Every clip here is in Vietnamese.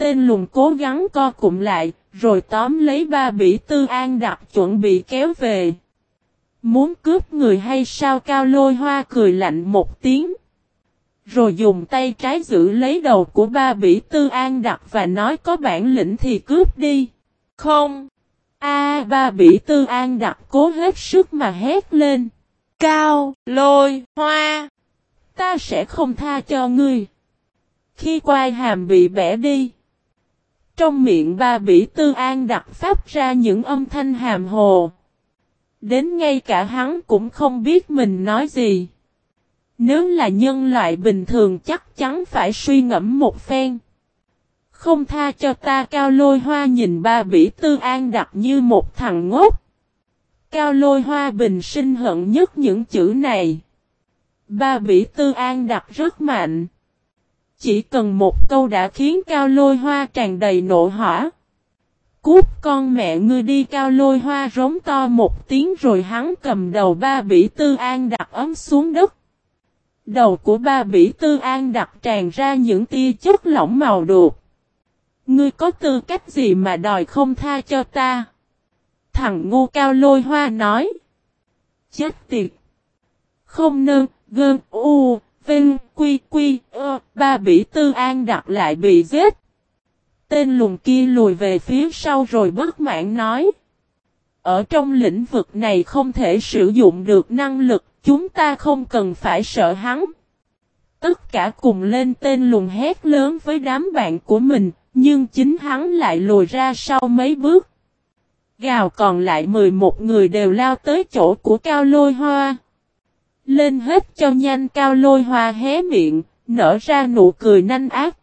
Tên lùn cố gắng co cụm lại, rồi tóm lấy ba bỉ tư an đặt chuẩn bị kéo về. Muốn cướp người hay sao cao lôi hoa cười lạnh một tiếng. Rồi dùng tay trái giữ lấy đầu của ba bỉ tư an đặt và nói có bản lĩnh thì cướp đi. Không. A ba bỉ tư an đặt cố hết sức mà hét lên. Cao, lôi, hoa. Ta sẽ không tha cho ngươi. Khi quai hàm bị bẻ đi. Trong miệng ba bỉ tư an đặt phát ra những âm thanh hàm hồ. Đến ngay cả hắn cũng không biết mình nói gì. Nếu là nhân loại bình thường chắc chắn phải suy ngẫm một phen. Không tha cho ta cao lôi hoa nhìn ba bỉ tư an đặt như một thằng ngốc. Cao lôi hoa bình sinh hận nhất những chữ này. Ba bỉ tư an đặt rất mạnh. Chỉ cần một câu đã khiến cao lôi hoa tràn đầy nộ hỏa. Cút con mẹ ngươi đi cao lôi hoa rống to một tiếng rồi hắn cầm đầu ba bỉ tư an đặt ấm xuống đất. Đầu của ba bỉ tư an đặt tràn ra những tia chất lỏng màu đột. Ngươi có tư cách gì mà đòi không tha cho ta? Thằng ngu cao lôi hoa nói. Chết tiệt. Không nơn, gơn, u, vinh, quy, quy, ơ, ba bỉ tư an đặt lại bị giết. Tên lùn kia lùi về phía sau rồi bất mãn nói. Ở trong lĩnh vực này không thể sử dụng được năng lực, chúng ta không cần phải sợ hắn. Tất cả cùng lên tên lùn hét lớn với đám bạn của mình, nhưng chính hắn lại lùi ra sau mấy bước. Gào còn lại 11 người đều lao tới chỗ của cao lôi hoa. Lên hết cho nhanh cao lôi hoa hé miệng, nở ra nụ cười nanh ác.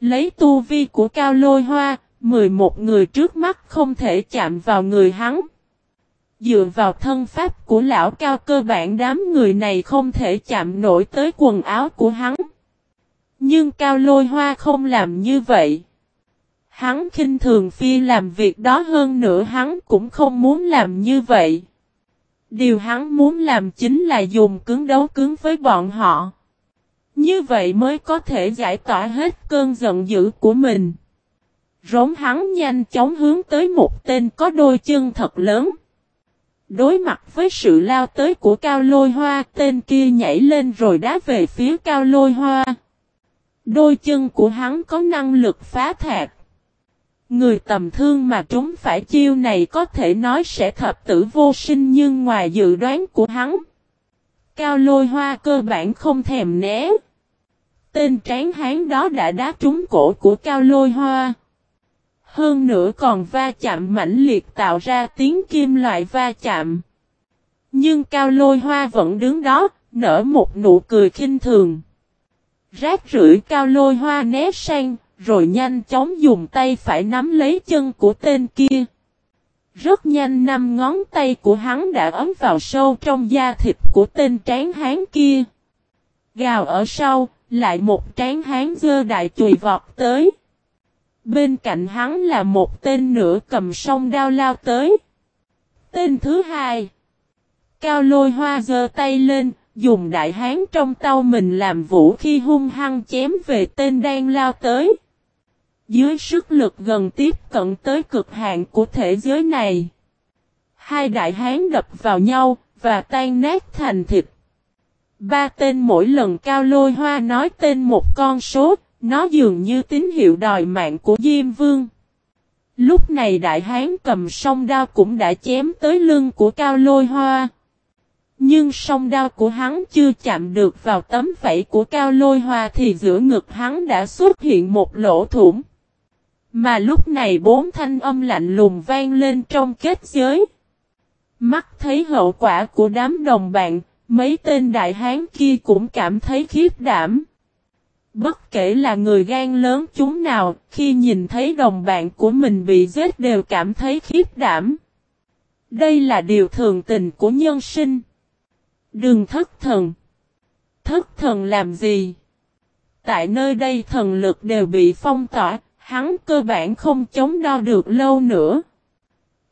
Lấy tu vi của cao lôi hoa, 11 người trước mắt không thể chạm vào người hắn. Dựa vào thân pháp của lão cao cơ bản đám người này không thể chạm nổi tới quần áo của hắn. Nhưng cao lôi hoa không làm như vậy. Hắn khinh thường phi làm việc đó hơn nữa hắn cũng không muốn làm như vậy. Điều hắn muốn làm chính là dùng cứng đấu cứng với bọn họ. Như vậy mới có thể giải tỏa hết cơn giận dữ của mình. Rống hắn nhanh chóng hướng tới một tên có đôi chân thật lớn. Đối mặt với sự lao tới của cao lôi hoa, tên kia nhảy lên rồi đá về phía cao lôi hoa. Đôi chân của hắn có năng lực phá thạc. Người tầm thương mà trúng phải chiêu này có thể nói sẽ thập tử vô sinh nhưng ngoài dự đoán của hắn. Cao lôi hoa cơ bản không thèm né. Tên tráng hán đó đã đá trúng cổ của cao lôi hoa. Hơn nữa còn va chạm mãnh liệt tạo ra tiếng kim loại va chạm. Nhưng cao lôi hoa vẫn đứng đó, nở một nụ cười khinh thường. Rác rưởi cao lôi hoa né sang, rồi nhanh chóng dùng tay phải nắm lấy chân của tên kia. Rất nhanh năm ngón tay của hắn đã ấm vào sâu trong da thịt của tên tráng hán kia. Gào ở sau, lại một tráng hán dơ đại chùi vọt tới. Bên cạnh hắn là một tên nữa cầm song đao lao tới. Tên thứ hai. Cao lôi hoa dơ tay lên, dùng đại hán trong tao mình làm vũ khi hung hăng chém về tên đang lao tới. Dưới sức lực gần tiếp cận tới cực hạn của thế giới này. Hai đại hán đập vào nhau, và tan nát thành thịt. Ba tên mỗi lần cao lôi hoa nói tên một con số, nó dường như tín hiệu đòi mạng của Diêm Vương. Lúc này đại hán cầm song đao cũng đã chém tới lưng của cao lôi hoa. Nhưng song đao của hắn chưa chạm được vào tấm vẫy của cao lôi hoa thì giữa ngực hắn đã xuất hiện một lỗ thủng. Mà lúc này bốn thanh âm lạnh lùng vang lên trong kết giới. Mắt thấy hậu quả của đám đồng bạn, mấy tên đại hán kia cũng cảm thấy khiếp đảm. Bất kể là người gan lớn chúng nào, khi nhìn thấy đồng bạn của mình bị giết đều cảm thấy khiếp đảm. Đây là điều thường tình của nhân sinh. Đừng thất thần. Thất thần làm gì? Tại nơi đây thần lực đều bị phong tỏa, hắn cơ bản không chống đo được lâu nữa.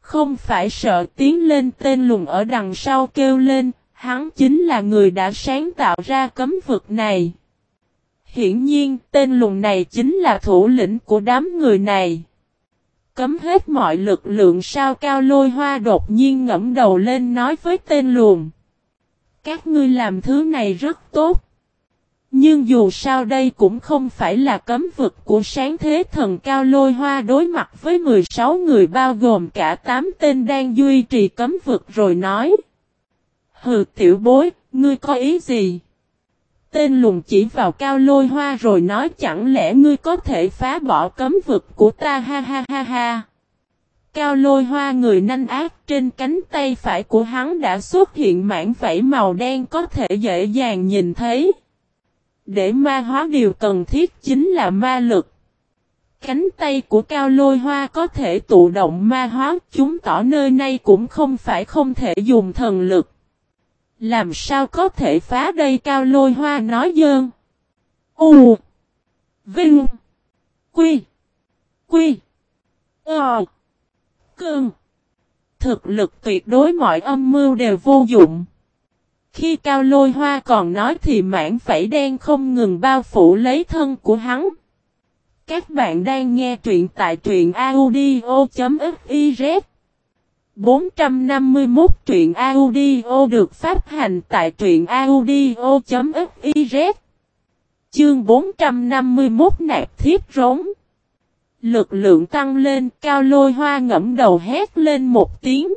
Không phải sợ tiến lên tên lùng ở đằng sau kêu lên, hắn chính là người đã sáng tạo ra cấm vực này. Hiển nhiên, tên lùng này chính là thủ lĩnh của đám người này. Cấm hết mọi lực lượng sao cao lôi hoa đột nhiên ngẫm đầu lên nói với tên lùn. Các ngươi làm thứ này rất tốt. Nhưng dù sao đây cũng không phải là cấm vực của sáng thế thần cao lôi hoa đối mặt với 16 người bao gồm cả 8 tên đang duy trì cấm vực rồi nói. Hừ tiểu bối, ngươi có ý gì? Tên lùng chỉ vào cao lôi hoa rồi nói chẳng lẽ ngươi có thể phá bỏ cấm vực của ta ha ha ha ha. Cao lôi hoa người nanh ác trên cánh tay phải của hắn đã xuất hiện mảng vảy màu đen có thể dễ dàng nhìn thấy. Để ma hóa điều cần thiết chính là ma lực. Cánh tay của cao lôi hoa có thể tụ động ma hóa, chúng tỏ nơi này cũng không phải không thể dùng thần lực. Làm sao có thể phá đây, cao lôi hoa nói dơn. U. Vinh. Quy. Quy. Ờ. Cương Thực lực tuyệt đối mọi âm mưu đều vô dụng. Khi cao lôi hoa còn nói thì mảng phẩy đen không ngừng bao phủ lấy thân của hắn. Các bạn đang nghe truyện tại truyện audio.fiz 451 truyện audio được phát hành tại truyện audio.fiz Chương 451 nạp thiết rống Lực lượng tăng lên, cao lôi hoa ngẫm đầu hét lên một tiếng.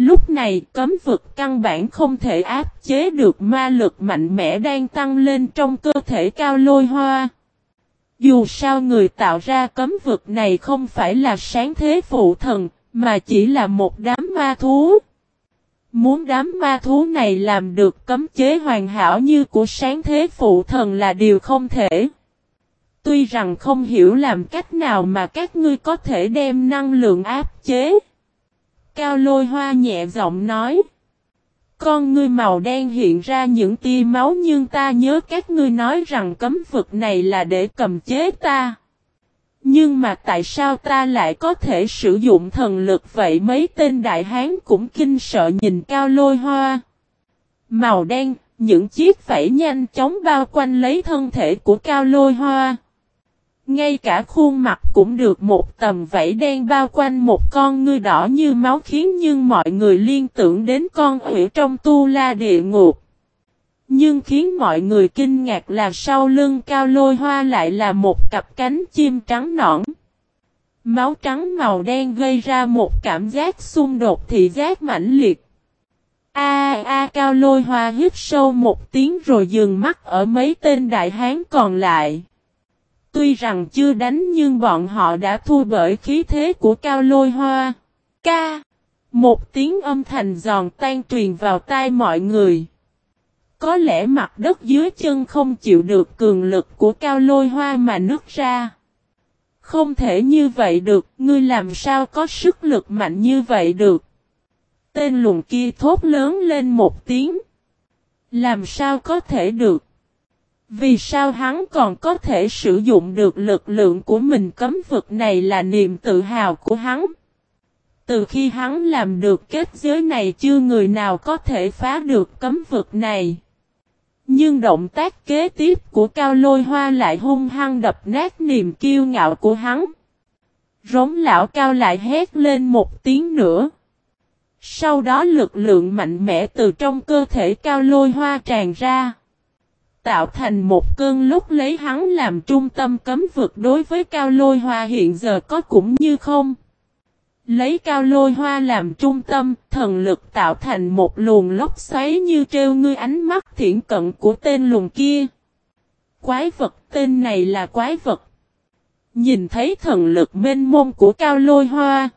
Lúc này cấm vực căn bản không thể áp chế được ma lực mạnh mẽ đang tăng lên trong cơ thể cao lôi hoa. Dù sao người tạo ra cấm vực này không phải là sáng thế phụ thần, mà chỉ là một đám ma thú. Muốn đám ma thú này làm được cấm chế hoàn hảo như của sáng thế phụ thần là điều không thể. Tuy rằng không hiểu làm cách nào mà các ngươi có thể đem năng lượng áp chế. Cao lôi hoa nhẹ giọng nói. Con ngươi màu đen hiện ra những tia máu nhưng ta nhớ các ngươi nói rằng cấm vực này là để cầm chế ta. Nhưng mà tại sao ta lại có thể sử dụng thần lực vậy mấy tên đại hán cũng kinh sợ nhìn cao lôi hoa. Màu đen, những chiếc phẩy nhanh chóng bao quanh lấy thân thể của cao lôi hoa. Ngay cả khuôn mặt cũng được một tầm vảy đen bao quanh một con ngươi đỏ như máu khiến nhưng mọi người liên tưởng đến con hủy trong tu la địa ngục. Nhưng khiến mọi người kinh ngạc là sau lưng cao lôi hoa lại là một cặp cánh chim trắng nõn. Máu trắng màu đen gây ra một cảm giác xung đột thị giác mãnh liệt. A a, cao lôi hoa hít sâu một tiếng rồi dừng mắt ở mấy tên đại hán còn lại. Tuy rằng chưa đánh nhưng bọn họ đã thua bởi khí thế của cao lôi hoa. Ca. Một tiếng âm thanh giòn tan truyền vào tai mọi người. Có lẽ mặt đất dưới chân không chịu được cường lực của cao lôi hoa mà nứt ra. Không thể như vậy được, ngươi làm sao có sức lực mạnh như vậy được. Tên lùn kia thốt lớn lên một tiếng. Làm sao có thể được. Vì sao hắn còn có thể sử dụng được lực lượng của mình cấm vực này là niềm tự hào của hắn. Từ khi hắn làm được kết giới này chưa người nào có thể phá được cấm vực này. Nhưng động tác kế tiếp của cao lôi hoa lại hung hăng đập nát niềm kiêu ngạo của hắn. Rống lão cao lại hét lên một tiếng nữa. Sau đó lực lượng mạnh mẽ từ trong cơ thể cao lôi hoa tràn ra. Tạo thành một cơn lúc lấy hắn làm trung tâm cấm vực đối với cao lôi hoa hiện giờ có cũng như không. Lấy cao lôi hoa làm trung tâm, thần lực tạo thành một luồng lốc xoáy như treo ngươi ánh mắt thiện cận của tên luồng kia. Quái vật tên này là quái vật. Nhìn thấy thần lực mênh mông của cao lôi hoa.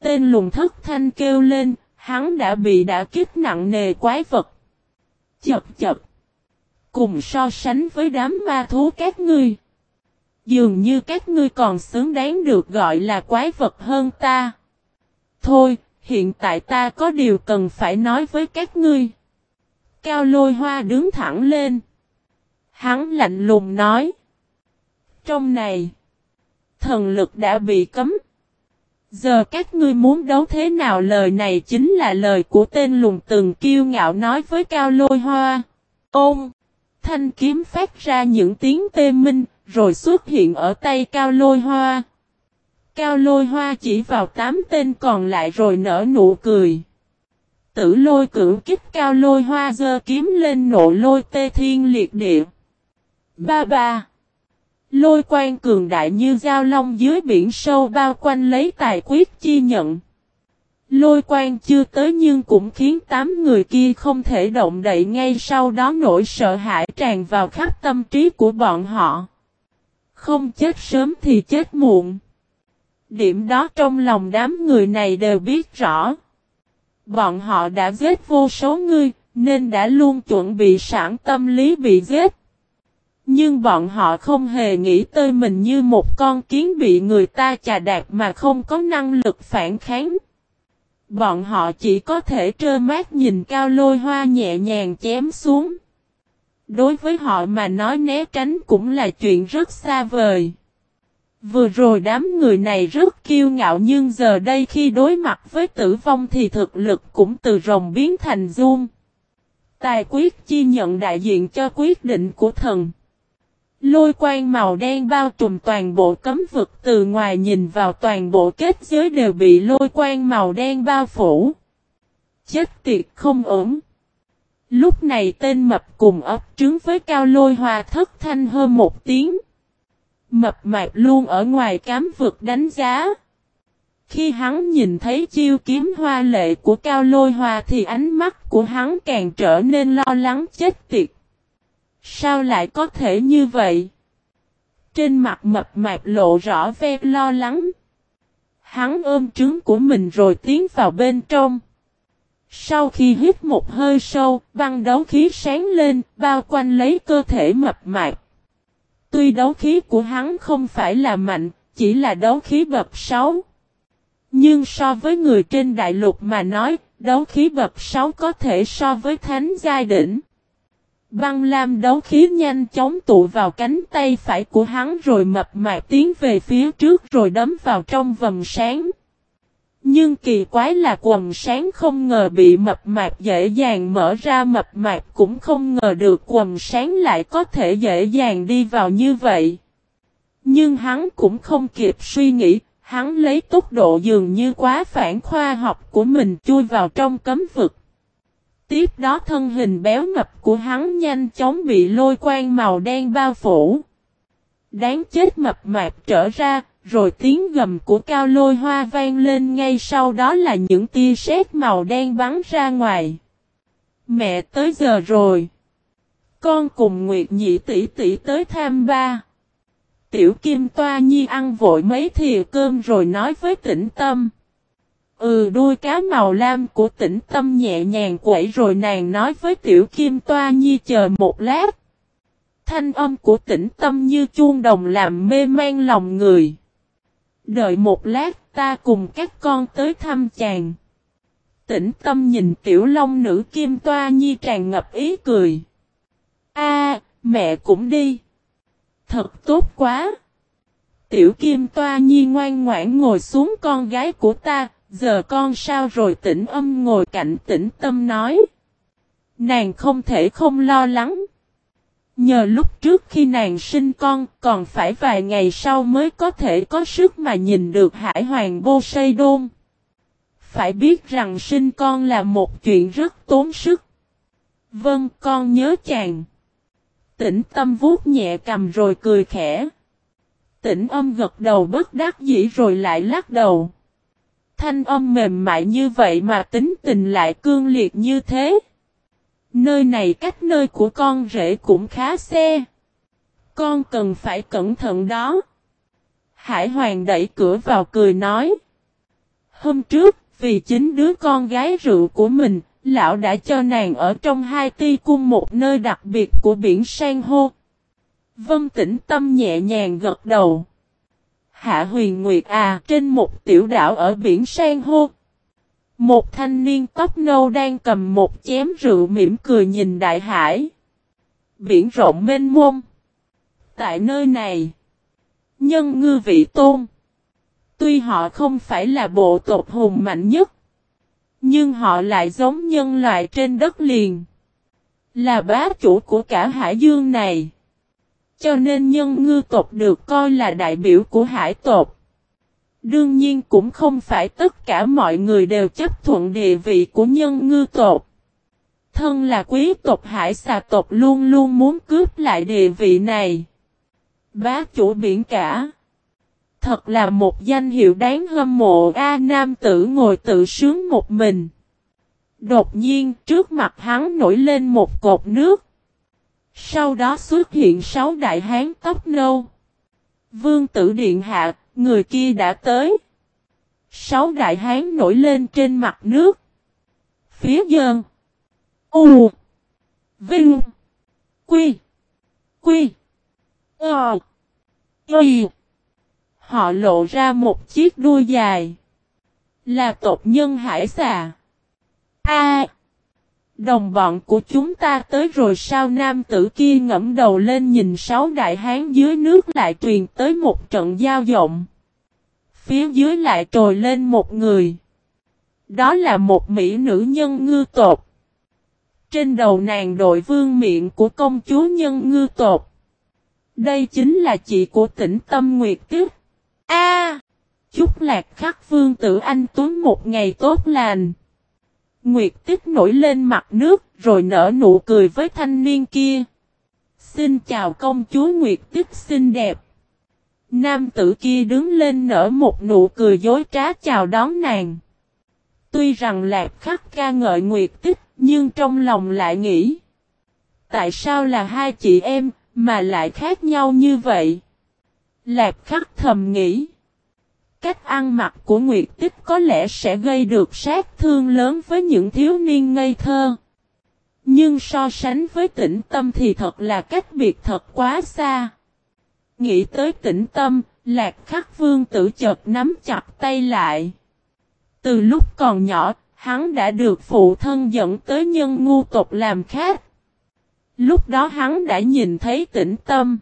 Tên luồng thất thanh kêu lên, hắn đã bị đả kích nặng nề quái vật. Chập chập. Cùng so sánh với đám ma thú các ngươi. Dường như các ngươi còn xứng đáng được gọi là quái vật hơn ta. Thôi, hiện tại ta có điều cần phải nói với các ngươi. Cao lôi hoa đứng thẳng lên. Hắn lạnh lùng nói. Trong này, thần lực đã bị cấm. Giờ các ngươi muốn đấu thế nào lời này chính là lời của tên lùng từng kiêu ngạo nói với Cao lôi hoa. Ôm! Thanh kiếm phát ra những tiếng tê minh, rồi xuất hiện ở tay cao lôi hoa. Cao lôi hoa chỉ vào tám tên còn lại rồi nở nụ cười. Tử lôi cưỡng kích cao lôi hoa giơ kiếm lên nộ lôi tê thiên liệt địa. Ba ba. Lôi quan cường đại như giao long dưới biển sâu bao quanh lấy tài quyết chi nhận. Lôi quan chưa tới nhưng cũng khiến tám người kia không thể động đậy ngay sau đó nỗi sợ hãi tràn vào khắp tâm trí của bọn họ. Không chết sớm thì chết muộn. Điểm đó trong lòng đám người này đều biết rõ. Bọn họ đã giết vô số người, nên đã luôn chuẩn bị sẵn tâm lý bị giết. Nhưng bọn họ không hề nghĩ tới mình như một con kiến bị người ta chà đạp mà không có năng lực phản kháng. Bọn họ chỉ có thể trơ mát nhìn cao lôi hoa nhẹ nhàng chém xuống. Đối với họ mà nói né tránh cũng là chuyện rất xa vời. Vừa rồi đám người này rất kiêu ngạo nhưng giờ đây khi đối mặt với tử vong thì thực lực cũng từ rồng biến thành dung. Tài quyết chi nhận đại diện cho quyết định của thần. Lôi quang màu đen bao trùm toàn bộ cấm vực, từ ngoài nhìn vào toàn bộ kết giới đều bị lôi quang màu đen bao phủ. Chết tiệt không ổn. Lúc này tên mập cùng ấp trứng với cao lôi hòa thất thanh hơn một tiếng. Mập mạp luôn ở ngoài cám vực đánh giá. Khi hắn nhìn thấy chiêu kiếm hoa lệ của cao lôi hòa thì ánh mắt của hắn càng trở nên lo lắng chết tiệt. Sao lại có thể như vậy? Trên mặt mập mạp lộ rõ vẻ lo lắng. Hắn ôm trứng của mình rồi tiến vào bên trong. Sau khi hít một hơi sâu, băng đấu khí sáng lên, bao quanh lấy cơ thể mập mạp. Tuy đấu khí của hắn không phải là mạnh, chỉ là đấu khí bập 6. Nhưng so với người trên đại lục mà nói, đấu khí bập 6 có thể so với thánh giai đỉnh. Băng lam đấu khí nhanh chóng tụ vào cánh tay phải của hắn rồi mập mạp tiến về phía trước rồi đấm vào trong vầng sáng. Nhưng kỳ quái là quần sáng không ngờ bị mập mạp dễ dàng mở ra mập mạp cũng không ngờ được quần sáng lại có thể dễ dàng đi vào như vậy. Nhưng hắn cũng không kịp suy nghĩ, hắn lấy tốc độ dường như quá phản khoa học của mình chui vào trong cấm vực. Tiếp đó thân hình béo mập của hắn nhanh chóng bị lôi quang màu đen bao phủ. Đáng chết mập mạp trở ra, rồi tiếng gầm của cao lôi hoa vang lên ngay sau đó là những tia sét màu đen bắn ra ngoài. Mẹ tới giờ rồi. Con cùng Nguyệt Nhị tỷ tỷ tới tham ba. Tiểu Kim Toa Nhi ăn vội mấy thìa cơm rồi nói với tĩnh tâm. Ừ đuôi cá màu lam của tĩnh tâm nhẹ nhàng quẩy rồi nàng nói với tiểu kim toa nhi chờ một lát. Thanh âm của tĩnh tâm như chuông đồng làm mê man lòng người. Đợi một lát ta cùng các con tới thăm chàng. Tĩnh tâm nhìn tiểu long nữ kim toa nhi tràn ngập ý cười. A, mẹ cũng đi. Thật tốt quá. Tiểu kim toa nhi ngoan ngoãn ngồi xuống con gái của ta, Giờ con sao rồi tỉnh âm ngồi cạnh tĩnh tâm nói. Nàng không thể không lo lắng. Nhờ lúc trước khi nàng sinh con, còn phải vài ngày sau mới có thể có sức mà nhìn được hải hoàng vô xây đôn. Phải biết rằng sinh con là một chuyện rất tốn sức. Vâng con nhớ chàng. Tĩnh tâm vuốt nhẹ cầm rồi cười khẽ. Tĩnh âm gật đầu bất đắc dĩ rồi lại lắc đầu thanh âm mềm mại như vậy mà tính tình lại cương liệt như thế. Nơi này cách nơi của con rể cũng khá xe. Con cần phải cẩn thận đó. Hải Hoàng đẩy cửa vào cười nói. Hôm trước, vì chính đứa con gái rượu của mình, lão đã cho nàng ở trong hai ti cung một nơi đặc biệt của biển san hô. Vân tĩnh tâm nhẹ nhàng gật đầu. Hạ huyền nguyệt à trên một tiểu đảo ở biển San hô. Một thanh niên tóc nâu đang cầm một chém rượu mỉm cười nhìn đại hải. Biển rộng mênh mông. Tại nơi này, nhân ngư vị tôn. Tuy họ không phải là bộ tộc hùng mạnh nhất, nhưng họ lại giống nhân loại trên đất liền. Là bá chủ của cả hải dương này. Cho nên nhân ngư tộc được coi là đại biểu của hải tộc. Đương nhiên cũng không phải tất cả mọi người đều chấp thuận địa vị của nhân ngư tộc. Thân là quý tộc hải xà tộc luôn luôn muốn cướp lại địa vị này. Bá chủ biển cả. Thật là một danh hiệu đáng hâm mộ A nam tử ngồi tự sướng một mình. Đột nhiên, trước mặt hắn nổi lên một cột nước. Sau đó xuất hiện sáu đại hán tóc nâu. Vương tử điện hạ, người kia đã tới. Sáu đại hán nổi lên trên mặt nước. Phía dơn. U. Vinh. Quy. Quy. Ờ. Y. Họ lộ ra một chiếc đuôi dài. Là tộc nhân hải xà. A. Đồng bọn của chúng ta tới rồi sao nam tử kia ngẫm đầu lên nhìn sáu đại hán dưới nước lại truyền tới một trận giao rộng. Phía dưới lại trồi lên một người. Đó là một mỹ nữ nhân ngư tộc. Trên đầu nàng đội vương miệng của công chúa nhân ngư tộc. Đây chính là chị của tỉnh Tâm Nguyệt Tiếp. A! chúc lạc khắc vương tử anh tuấn một ngày tốt lành. Nguyệt tích nổi lên mặt nước, rồi nở nụ cười với thanh niên kia. Xin chào công chúa Nguyệt tích xinh đẹp. Nam tử kia đứng lên nở một nụ cười dối trá chào đón nàng. Tuy rằng lạc khắc ca ngợi Nguyệt tích, nhưng trong lòng lại nghĩ. Tại sao là hai chị em mà lại khác nhau như vậy? Lạc khắc thầm nghĩ. Cách ăn mặc của Nguyệt Tích có lẽ sẽ gây được sát thương lớn với những thiếu niên ngây thơ. Nhưng so sánh với tĩnh tâm thì thật là cách biệt thật quá xa. Nghĩ tới tĩnh tâm, lạc khắc vương tử chợt nắm chặt tay lại. Từ lúc còn nhỏ, hắn đã được phụ thân dẫn tới nhân ngu tộc làm khác. Lúc đó hắn đã nhìn thấy tĩnh tâm.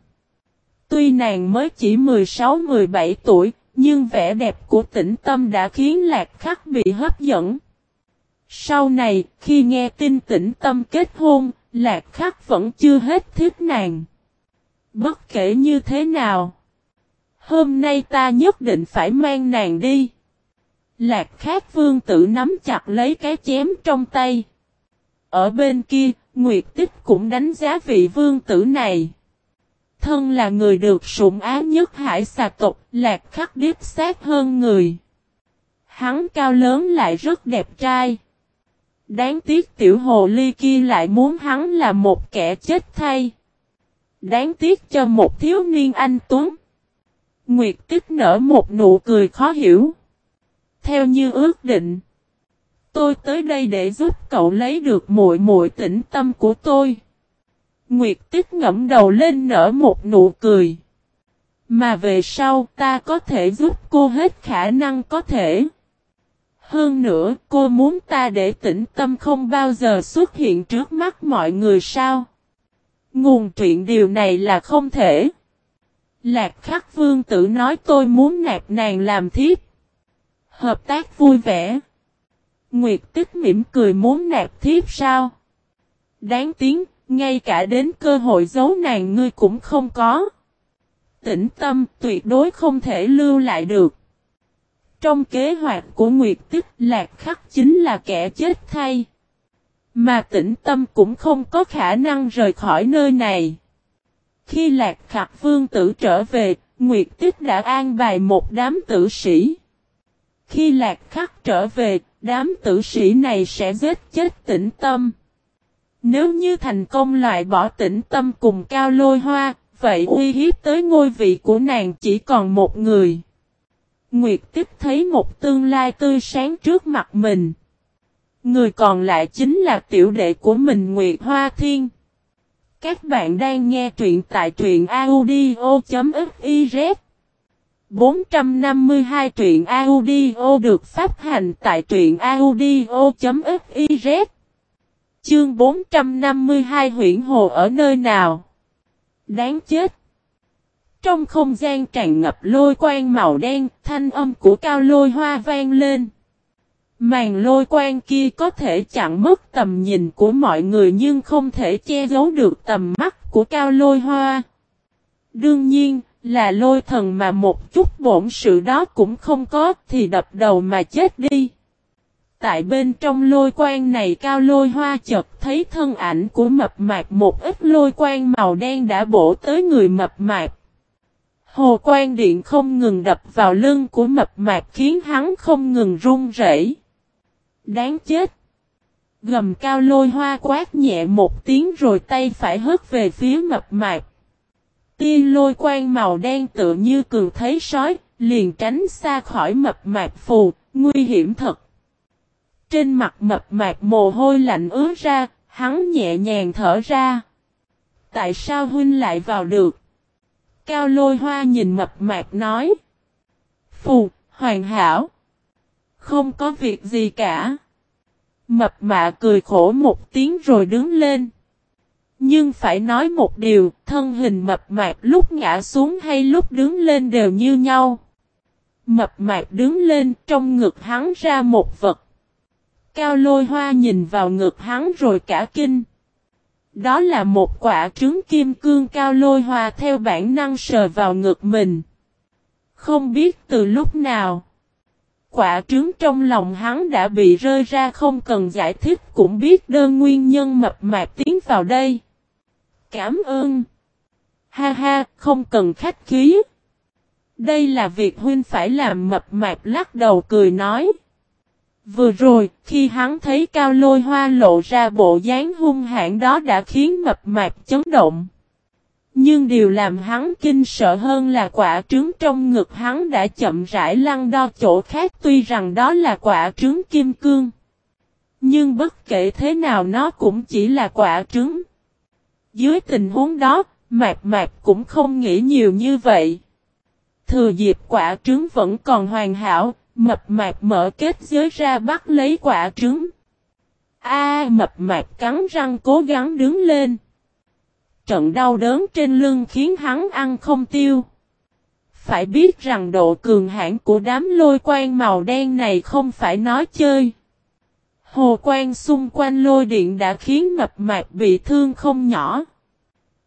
Tuy nàng mới chỉ 16-17 tuổi, nhưng vẻ đẹp của tĩnh tâm đã khiến lạc khắc bị hấp dẫn. Sau này, khi nghe tin tĩnh tâm kết hôn, lạc khắc vẫn chưa hết thích nàng. Bất kể như thế nào, hôm nay ta nhất định phải mang nàng đi. Lạc khắc vương tử nắm chặt lấy cái chém trong tay. Ở bên kia, Nguyệt Tích cũng đánh giá vị vương tử này. Thân là người được sủng ái nhất hải xà tộc, lạc khắc điếp sát hơn người. Hắn cao lớn lại rất đẹp trai. Đáng tiếc tiểu hồ ly kia lại muốn hắn là một kẻ chết thay. Đáng tiếc cho một thiếu niên anh Tuấn. Nguyệt tích nở một nụ cười khó hiểu. Theo như ước định. Tôi tới đây để giúp cậu lấy được muội muội tĩnh tâm của tôi. Nguyệt tích ngẫm đầu lên nở một nụ cười. Mà về sau, ta có thể giúp cô hết khả năng có thể. Hơn nữa, cô muốn ta để tĩnh tâm không bao giờ xuất hiện trước mắt mọi người sao? Nguồn truyện điều này là không thể. Lạc khắc vương tử nói tôi muốn nạp nàng làm thiếp. Hợp tác vui vẻ. Nguyệt tích mỉm cười muốn nạp thiếp sao? Đáng tiếng ngay cả đến cơ hội giấu nàng ngươi cũng không có. Tĩnh tâm tuyệt đối không thể lưu lại được. Trong kế hoạch của Nguyệt Tích Lạc Khắc chính là kẻ chết thay. Mà tĩnh tâm cũng không có khả năng rời khỏi nơi này. Khi Lạc Khắc Vương tử trở về, Nguyệt Tích đã an bài một đám tử sĩ. Khi Lạc Khắc trở về, đám tử sĩ này sẽ giết chết tĩnh tâm. Nếu như thành công loại bỏ tĩnh tâm cùng cao lôi hoa, vậy uy hiếp tới ngôi vị của nàng chỉ còn một người. Nguyệt tiếp thấy một tương lai tươi sáng trước mặt mình. Người còn lại chính là tiểu đệ của mình Nguyệt Hoa Thiên. Các bạn đang nghe truyện tại truyện audio.fiz 452 truyện audio được phát hành tại truyện audio.fiz Chương 452 huyện hồ ở nơi nào? Đáng chết! Trong không gian tràn ngập lôi quang màu đen, thanh âm của cao lôi hoa vang lên. Màn lôi quang kia có thể chặn mất tầm nhìn của mọi người nhưng không thể che giấu được tầm mắt của cao lôi hoa. Đương nhiên, là lôi thần mà một chút bổn sự đó cũng không có thì đập đầu mà chết đi. Tại bên trong lôi quan này cao lôi hoa chợt thấy thân ảnh của mập mạp một ít lôi quan màu đen đã bổ tới người mập mạp. Hồ quan điện không ngừng đập vào lưng của mập mạp khiến hắn không ngừng run rẩy. Đáng chết! Gầm cao lôi hoa quát nhẹ một tiếng rồi tay phải hất về phía mập mạp. Tia lôi quang màu đen tựa như cường thấy sói, liền tránh xa khỏi mập mạp phù, nguy hiểm thật. Trên mặt mập mạc mồ hôi lạnh ứa ra, hắn nhẹ nhàng thở ra. Tại sao huynh lại vào được? Cao lôi hoa nhìn mập mạc nói. Phù, hoàn hảo. Không có việc gì cả. Mập mạ cười khổ một tiếng rồi đứng lên. Nhưng phải nói một điều, thân hình mập mạc lúc ngã xuống hay lúc đứng lên đều như nhau. Mập mạc đứng lên, trong ngực hắn ra một vật. Cao lôi hoa nhìn vào ngực hắn rồi cả kinh. Đó là một quả trứng kim cương cao lôi hoa theo bản năng sờ vào ngực mình. Không biết từ lúc nào. Quả trứng trong lòng hắn đã bị rơi ra không cần giải thích cũng biết đơn nguyên nhân mập mạp tiến vào đây. Cảm ơn. Ha ha, không cần khách khí. Đây là việc huynh phải làm mập mạp lắc đầu cười nói. Vừa rồi, khi hắn thấy cao lôi hoa lộ ra bộ dáng hung hãn đó đã khiến mập mạp chấn động. Nhưng điều làm hắn kinh sợ hơn là quả trứng trong ngực hắn đã chậm rãi lăn đo chỗ khác tuy rằng đó là quả trứng kim cương. Nhưng bất kể thế nào nó cũng chỉ là quả trứng. Dưới tình huống đó, mạc mạc cũng không nghĩ nhiều như vậy. Thừa dịp quả trứng vẫn còn hoàn hảo, mập mạc mở kết giới ra bắt lấy quả trứng. A, mập mạc cắn răng cố gắng đứng lên. Trận đau đớn trên lưng khiến hắn ăn không tiêu. Phải biết rằng độ cường hãn của đám lôi quang màu đen này không phải nói chơi. Hồ quang xung quanh lôi điện đã khiến mập mạp bị thương không nhỏ.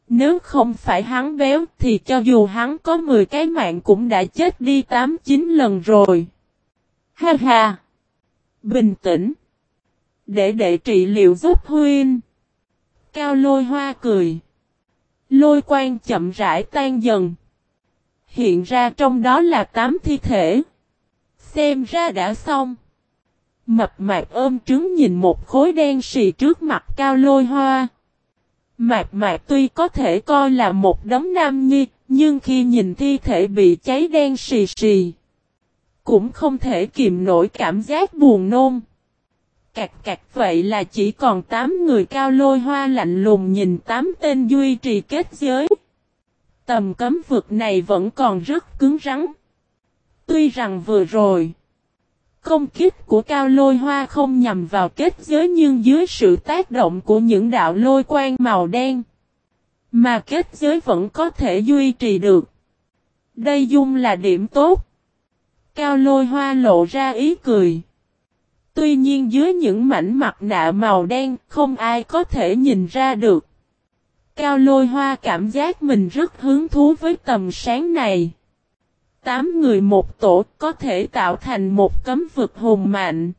Nếu không phải hắn béo thì cho dù hắn có 10 cái mạng cũng đã chết đi 8-9 lần rồi. Ha ha! Bình tĩnh! Để đệ trị liệu giúp huynh. Cao lôi hoa cười. Lôi quang chậm rãi tan dần. Hiện ra trong đó là tám thi thể. Xem ra đã xong. Mập mạp ôm trứng nhìn một khối đen xì trước mặt cao lôi hoa. Mạc mạc tuy có thể coi là một đống nam nhi, nhưng khi nhìn thi thể bị cháy đen xì xì, cũng không thể kìm nổi cảm giác buồn nôn. Cạc cạc vậy là chỉ còn 8 người cao lôi hoa lạnh lùng nhìn 8 tên duy trì kết giới. Tầm cấm vực này vẫn còn rất cứng rắn. Tuy rằng vừa rồi, Công kích của cao lôi hoa không nhằm vào kết giới nhưng dưới sự tác động của những đạo lôi quang màu đen. Mà kết giới vẫn có thể duy trì được. Đây dung là điểm tốt. Cao lôi hoa lộ ra ý cười. Tuy nhiên dưới những mảnh mặt nạ màu đen không ai có thể nhìn ra được. Cao lôi hoa cảm giác mình rất hứng thú với tầm sáng này. Tám người một tổ có thể tạo thành một cấm vực hùng mạnh.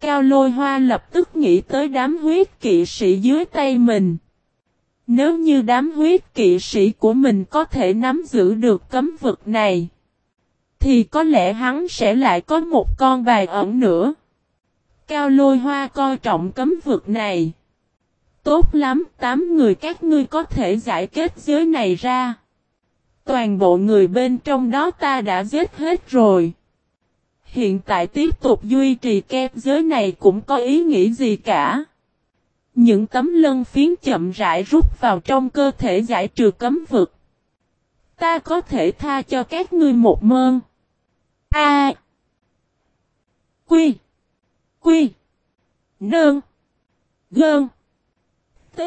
Cao lôi hoa lập tức nghĩ tới đám huyết kỵ sĩ dưới tay mình. Nếu như đám huyết kỵ sĩ của mình có thể nắm giữ được cấm vực này, thì có lẽ hắn sẽ lại có một con bài ẩn nữa. Cao lôi hoa coi trọng cấm vực này. Tốt lắm, tám người các ngươi có thể giải kết giới này ra. Toàn bộ người bên trong đó ta đã giết hết rồi. Hiện tại tiếp tục duy trì kép giới này cũng có ý nghĩ gì cả. Những tấm lân phiến chậm rãi rút vào trong cơ thể giải trừ cấm vực. Ta có thể tha cho các ngươi một mơn. A. Quy. Quy. Nương. Gơn. T.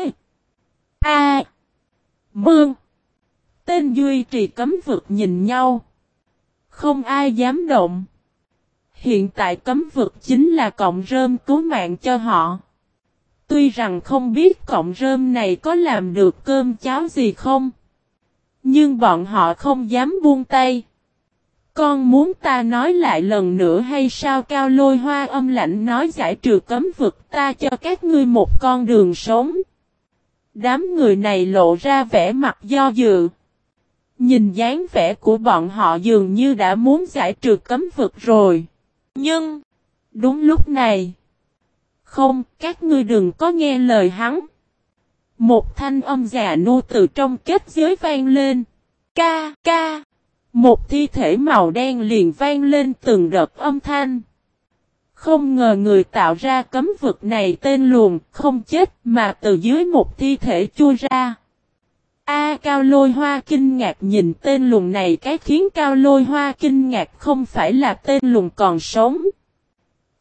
A. Mương. Tên duy trì cấm vực nhìn nhau. Không ai dám động. Hiện tại cấm vực chính là cọng rơm cứu mạng cho họ. Tuy rằng không biết cọng rơm này có làm được cơm cháo gì không. Nhưng bọn họ không dám buông tay. Con muốn ta nói lại lần nữa hay sao cao lôi hoa âm lạnh nói giải trừ cấm vực ta cho các ngươi một con đường sống. Đám người này lộ ra vẻ mặt do dự. Nhìn dáng vẻ của bọn họ dường như đã muốn giải trừ cấm vực rồi. Nhưng, đúng lúc này, không, các ngươi đừng có nghe lời hắn. Một thanh âm già nô từ trong kết giới vang lên. Ca, ca. Một thi thể màu đen liền vang lên từng đợt âm thanh. Không ngờ người tạo ra cấm vực này tên luồng không chết mà từ dưới một thi thể chui ra. A Cao Lôi Hoa kinh ngạc nhìn tên luồng này cái khiến Cao Lôi Hoa kinh ngạc không phải là tên luồng còn sống.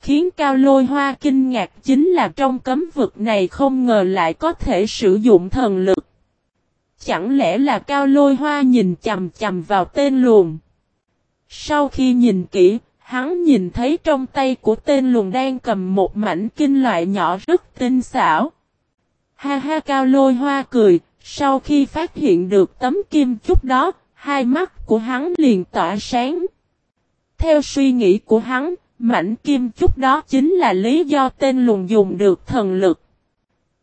Khiến Cao Lôi Hoa kinh ngạc chính là trong cấm vực này không ngờ lại có thể sử dụng thần lực. Chẳng lẽ là Cao Lôi Hoa nhìn chầm chầm vào tên luồng. Sau khi nhìn kỹ, hắn nhìn thấy trong tay của tên luồng đang cầm một mảnh kinh loại nhỏ rất tinh xảo. Ha ha Cao Lôi Hoa cười, sau khi phát hiện được tấm kim chút đó, hai mắt của hắn liền tỏa sáng. Theo suy nghĩ của hắn, mảnh kim chút đó chính là lý do tên luồng dùng được thần lực.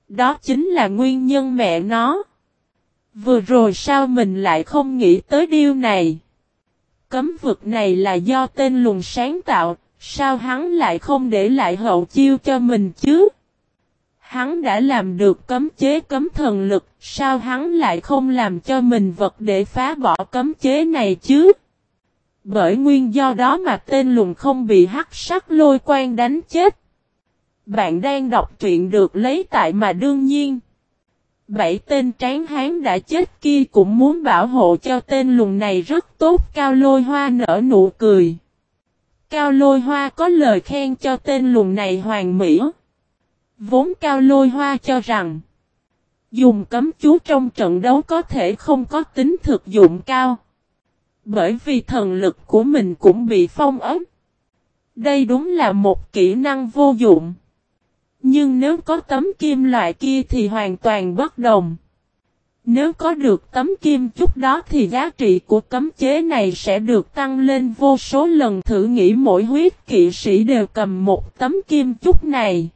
Đó chính là nguyên nhân mẹ nó. Vừa rồi sao mình lại không nghĩ tới điều này? Cấm vực này là do tên lùng sáng tạo, sao hắn lại không để lại hậu chiêu cho mình chứ? Hắn đã làm được cấm chế cấm thần lực, sao hắn lại không làm cho mình vật để phá bỏ cấm chế này chứ? Bởi nguyên do đó mà tên lùng không bị hắc sắc lôi quan đánh chết. Bạn đang đọc truyện được lấy tại mà đương nhiên. Bảy tên tráng hán đã chết kia cũng muốn bảo hộ cho tên lùng này rất tốt, cao lôi hoa nở nụ cười. Cao lôi hoa có lời khen cho tên lùng này hoàng mỹ. Vốn cao lôi hoa cho rằng, Dùng cấm chú trong trận đấu có thể không có tính thực dụng cao Bởi vì thần lực của mình cũng bị phong ấm Đây đúng là một kỹ năng vô dụng nhưng nếu có tấm kim loại kia thì hoàn toàn bất đồng Nếu có được tấm kim chút đó thì giá trị của cấm chế này sẽ được tăng lên vô số lần thử nghĩ mỗi huyết kỵ sĩ đều cầm một tấm kim chút này,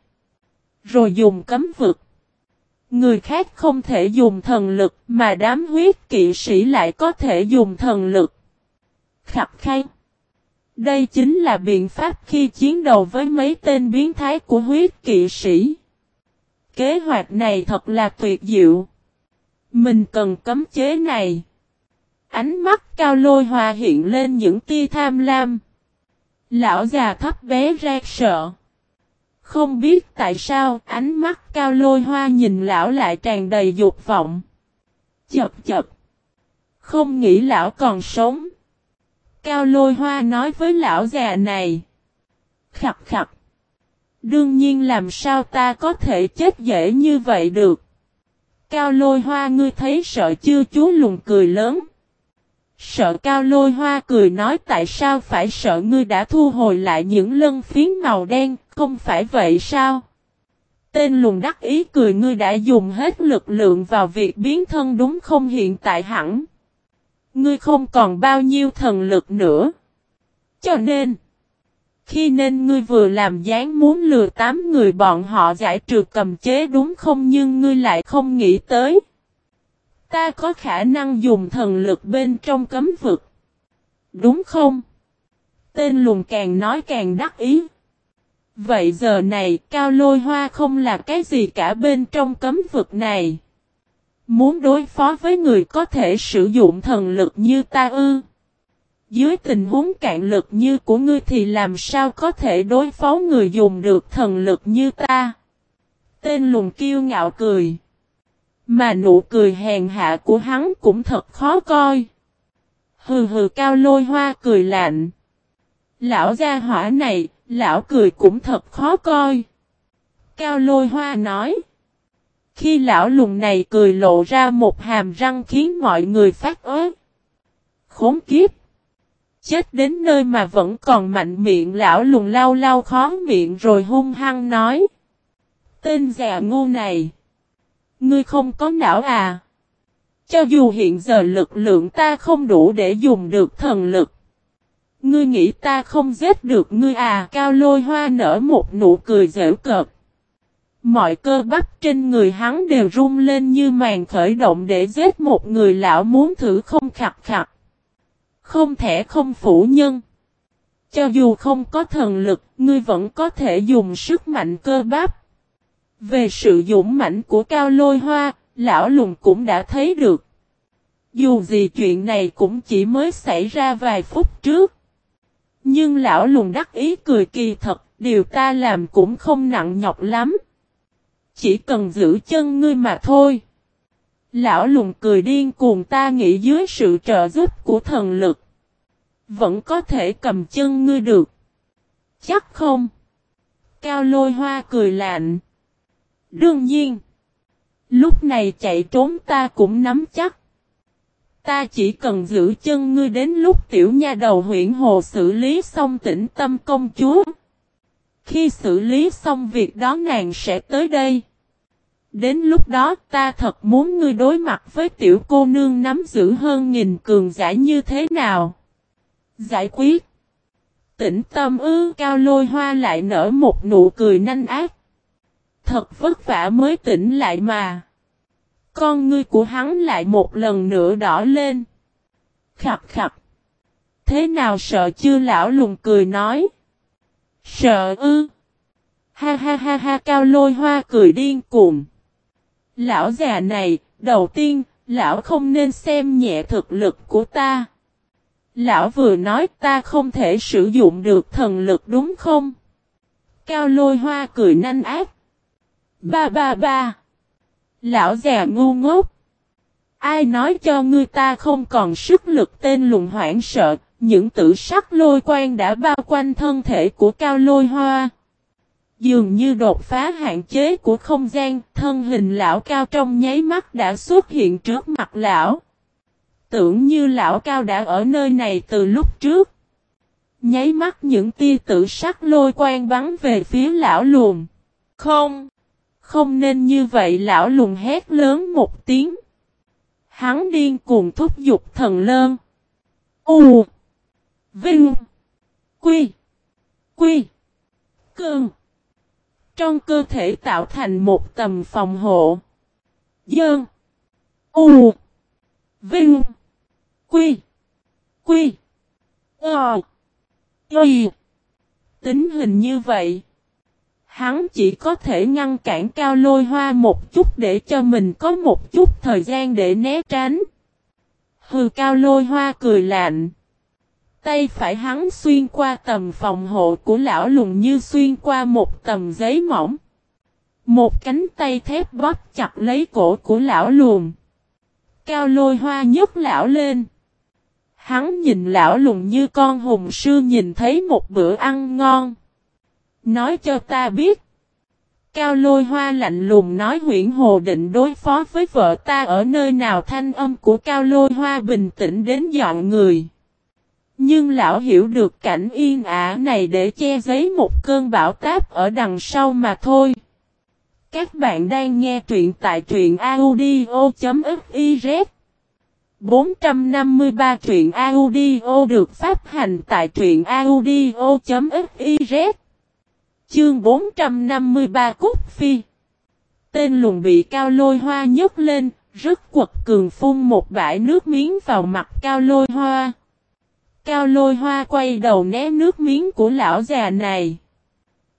rồi dùng cấm vực. Người khác không thể dùng thần lực mà đám huyết kỵ sĩ lại có thể dùng thần lực. Khập khay. Đây chính là biện pháp khi chiến đấu với mấy tên biến thái của huyết kỵ sĩ. Kế hoạch này thật là tuyệt diệu. Mình cần cấm chế này. Ánh mắt cao lôi hòa hiện lên những tia tham lam. Lão già thấp bé ra sợ. Không biết tại sao ánh mắt cao lôi hoa nhìn lão lại tràn đầy dục vọng. Chập chập. Không nghĩ lão còn sống. Cao lôi hoa nói với lão già này. Khặt khặt. Đương nhiên làm sao ta có thể chết dễ như vậy được. Cao lôi hoa ngươi thấy sợ chưa chú lùng cười lớn. Sợ cao lôi hoa cười nói tại sao phải sợ ngươi đã thu hồi lại những lân phiến màu đen, không phải vậy sao? Tên lùng đắc ý cười ngươi đã dùng hết lực lượng vào việc biến thân đúng không hiện tại hẳn. Ngươi không còn bao nhiêu thần lực nữa. Cho nên, khi nên ngươi vừa làm dáng muốn lừa tám người bọn họ giải trừ cầm chế đúng không nhưng ngươi lại không nghĩ tới. Ta có khả năng dùng thần lực bên trong cấm vực. Đúng không? Tên lùng càng nói càng đắc ý. Vậy giờ này cao lôi hoa không là cái gì cả bên trong cấm vực này. Muốn đối phó với người có thể sử dụng thần lực như ta ư. Dưới tình huống cạn lực như của ngươi thì làm sao có thể đối phó người dùng được thần lực như ta. Tên lùng kiêu ngạo cười. Mà nụ cười hèn hạ của hắn cũng thật khó coi. Hừ hừ cao lôi hoa cười lạnh. Lão gia hỏa này, lão cười cũng thật khó coi. Cao lôi hoa nói. Khi lão lùng này cười lộ ra một hàm răng khiến mọi người phát ớt. Khốn kiếp. Chết đến nơi mà vẫn còn mạnh miệng lão lùng lau lau khó miệng rồi hung hăng nói. Tên già ngu này. Ngươi không có não à? Cho dù hiện giờ lực lượng ta không đủ để dùng được thần lực. Ngươi nghĩ ta không giết được ngươi à? Cao lôi hoa nở một nụ cười dễ cợt. Mọi cơ bắp trên người hắn đều rung lên như màn khởi động để giết một người lão muốn thử không khặt khặt. Không thể không phủ nhân. Cho dù không có thần lực, ngươi vẫn có thể dùng sức mạnh cơ bắp. Về sự dũng mãnh của cao lôi hoa, lão lùng cũng đã thấy được. Dù gì chuyện này cũng chỉ mới xảy ra vài phút trước. Nhưng lão lùng đắc ý cười kỳ thật, điều ta làm cũng không nặng nhọc lắm. Chỉ cần giữ chân ngươi mà thôi. Lão lùng cười điên cuồng ta nghĩ dưới sự trợ giúp của thần lực. Vẫn có thể cầm chân ngươi được. Chắc không? Cao lôi hoa cười lạnh. Đương nhiên. Lúc này chạy trốn ta cũng nắm chắc. Ta chỉ cần giữ chân ngươi đến lúc tiểu nha đầu huyện hồ xử lý xong tĩnh tâm công chúa. Khi xử lý xong việc đó nàng sẽ tới đây. Đến lúc đó ta thật muốn ngươi đối mặt với tiểu cô nương nắm giữ hơn nghìn cường giả như thế nào. Giải quyết. tỉnh tâm ư, cao lôi hoa lại nở một nụ cười nanh ác. Thật vất vả mới tỉnh lại mà. Con ngươi của hắn lại một lần nữa đỏ lên. Khập khập. Thế nào sợ chưa lão lùng cười nói. Sợ ư. Ha ha ha ha, cao lôi hoa cười điên cuồng. Lão già này, đầu tiên, lão không nên xem nhẹ thực lực của ta. Lão vừa nói ta không thể sử dụng được thần lực đúng không? Cao lôi hoa cười nanh ác. Ba ba ba. Lão già ngu ngốc. Ai nói cho ngươi ta không còn sức lực tên lùng hoảng sợ, những tử sắc lôi quang đã bao quanh thân thể của cao lôi hoa. Dường như đột phá hạn chế của không gian, thân hình lão cao trong nháy mắt đã xuất hiện trước mặt lão. Tưởng như lão cao đã ở nơi này từ lúc trước. Nháy mắt những tia tử sắc lôi quang bắn về phía lão luồn. Không! Không nên như vậy lão lùn hét lớn một tiếng. Hắn điên cuồng thúc giục thần lơn. U. Vinh. Quy. Quy. Cương. Trong cơ thể tạo thành một tầm phòng hộ. Dơn. U. Vinh. Quy. Quy. Ờ. Y. Tính hình như vậy. Hắn chỉ có thể ngăn cản cao lôi hoa một chút để cho mình có một chút thời gian để né tránh. Hừ, cao lôi hoa cười lạnh. Tay phải hắn xuyên qua tầm phòng hộ của lão lùng như xuyên qua một tầm giấy mỏng. Một cánh tay thép bóp chặt lấy cổ của lão lùn. Cao lôi hoa nhấc lão lên. Hắn nhìn lão lùng như con hùng sư nhìn thấy một bữa ăn ngon. Nói cho ta biết. Cao lôi hoa lạnh lùng nói huyện hồ định đối phó với vợ ta ở nơi nào thanh âm của cao lôi hoa bình tĩnh đến dọn người. Nhưng lão hiểu được cảnh yên ả này để che giấy một cơn bão táp ở đằng sau mà thôi. Các bạn đang nghe truyện tại truyện audio.fiz 453 truyện audio được phát hành tại truyện audio.fiz Chương 453 Cúc Phi Tên lùng bị cao lôi hoa nhấc lên, rất quật cường phun một bãi nước miếng vào mặt cao lôi hoa. Cao lôi hoa quay đầu né nước miếng của lão già này.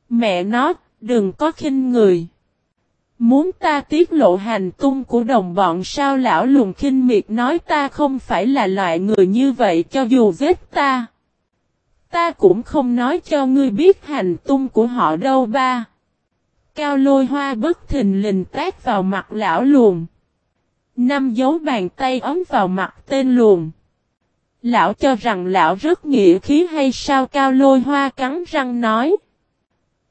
Mẹ nó, đừng có khinh người. Muốn ta tiết lộ hành tung của đồng bọn sao lão lùng khinh miệt nói ta không phải là loại người như vậy cho dù giết ta. Ta cũng không nói cho ngươi biết hành tung của họ đâu ba. Cao lôi hoa bất thình lình tát vào mặt lão luồn. Năm dấu bàn tay ấm vào mặt tên luồn. Lão cho rằng lão rất nghĩa khí hay sao cao lôi hoa cắn răng nói.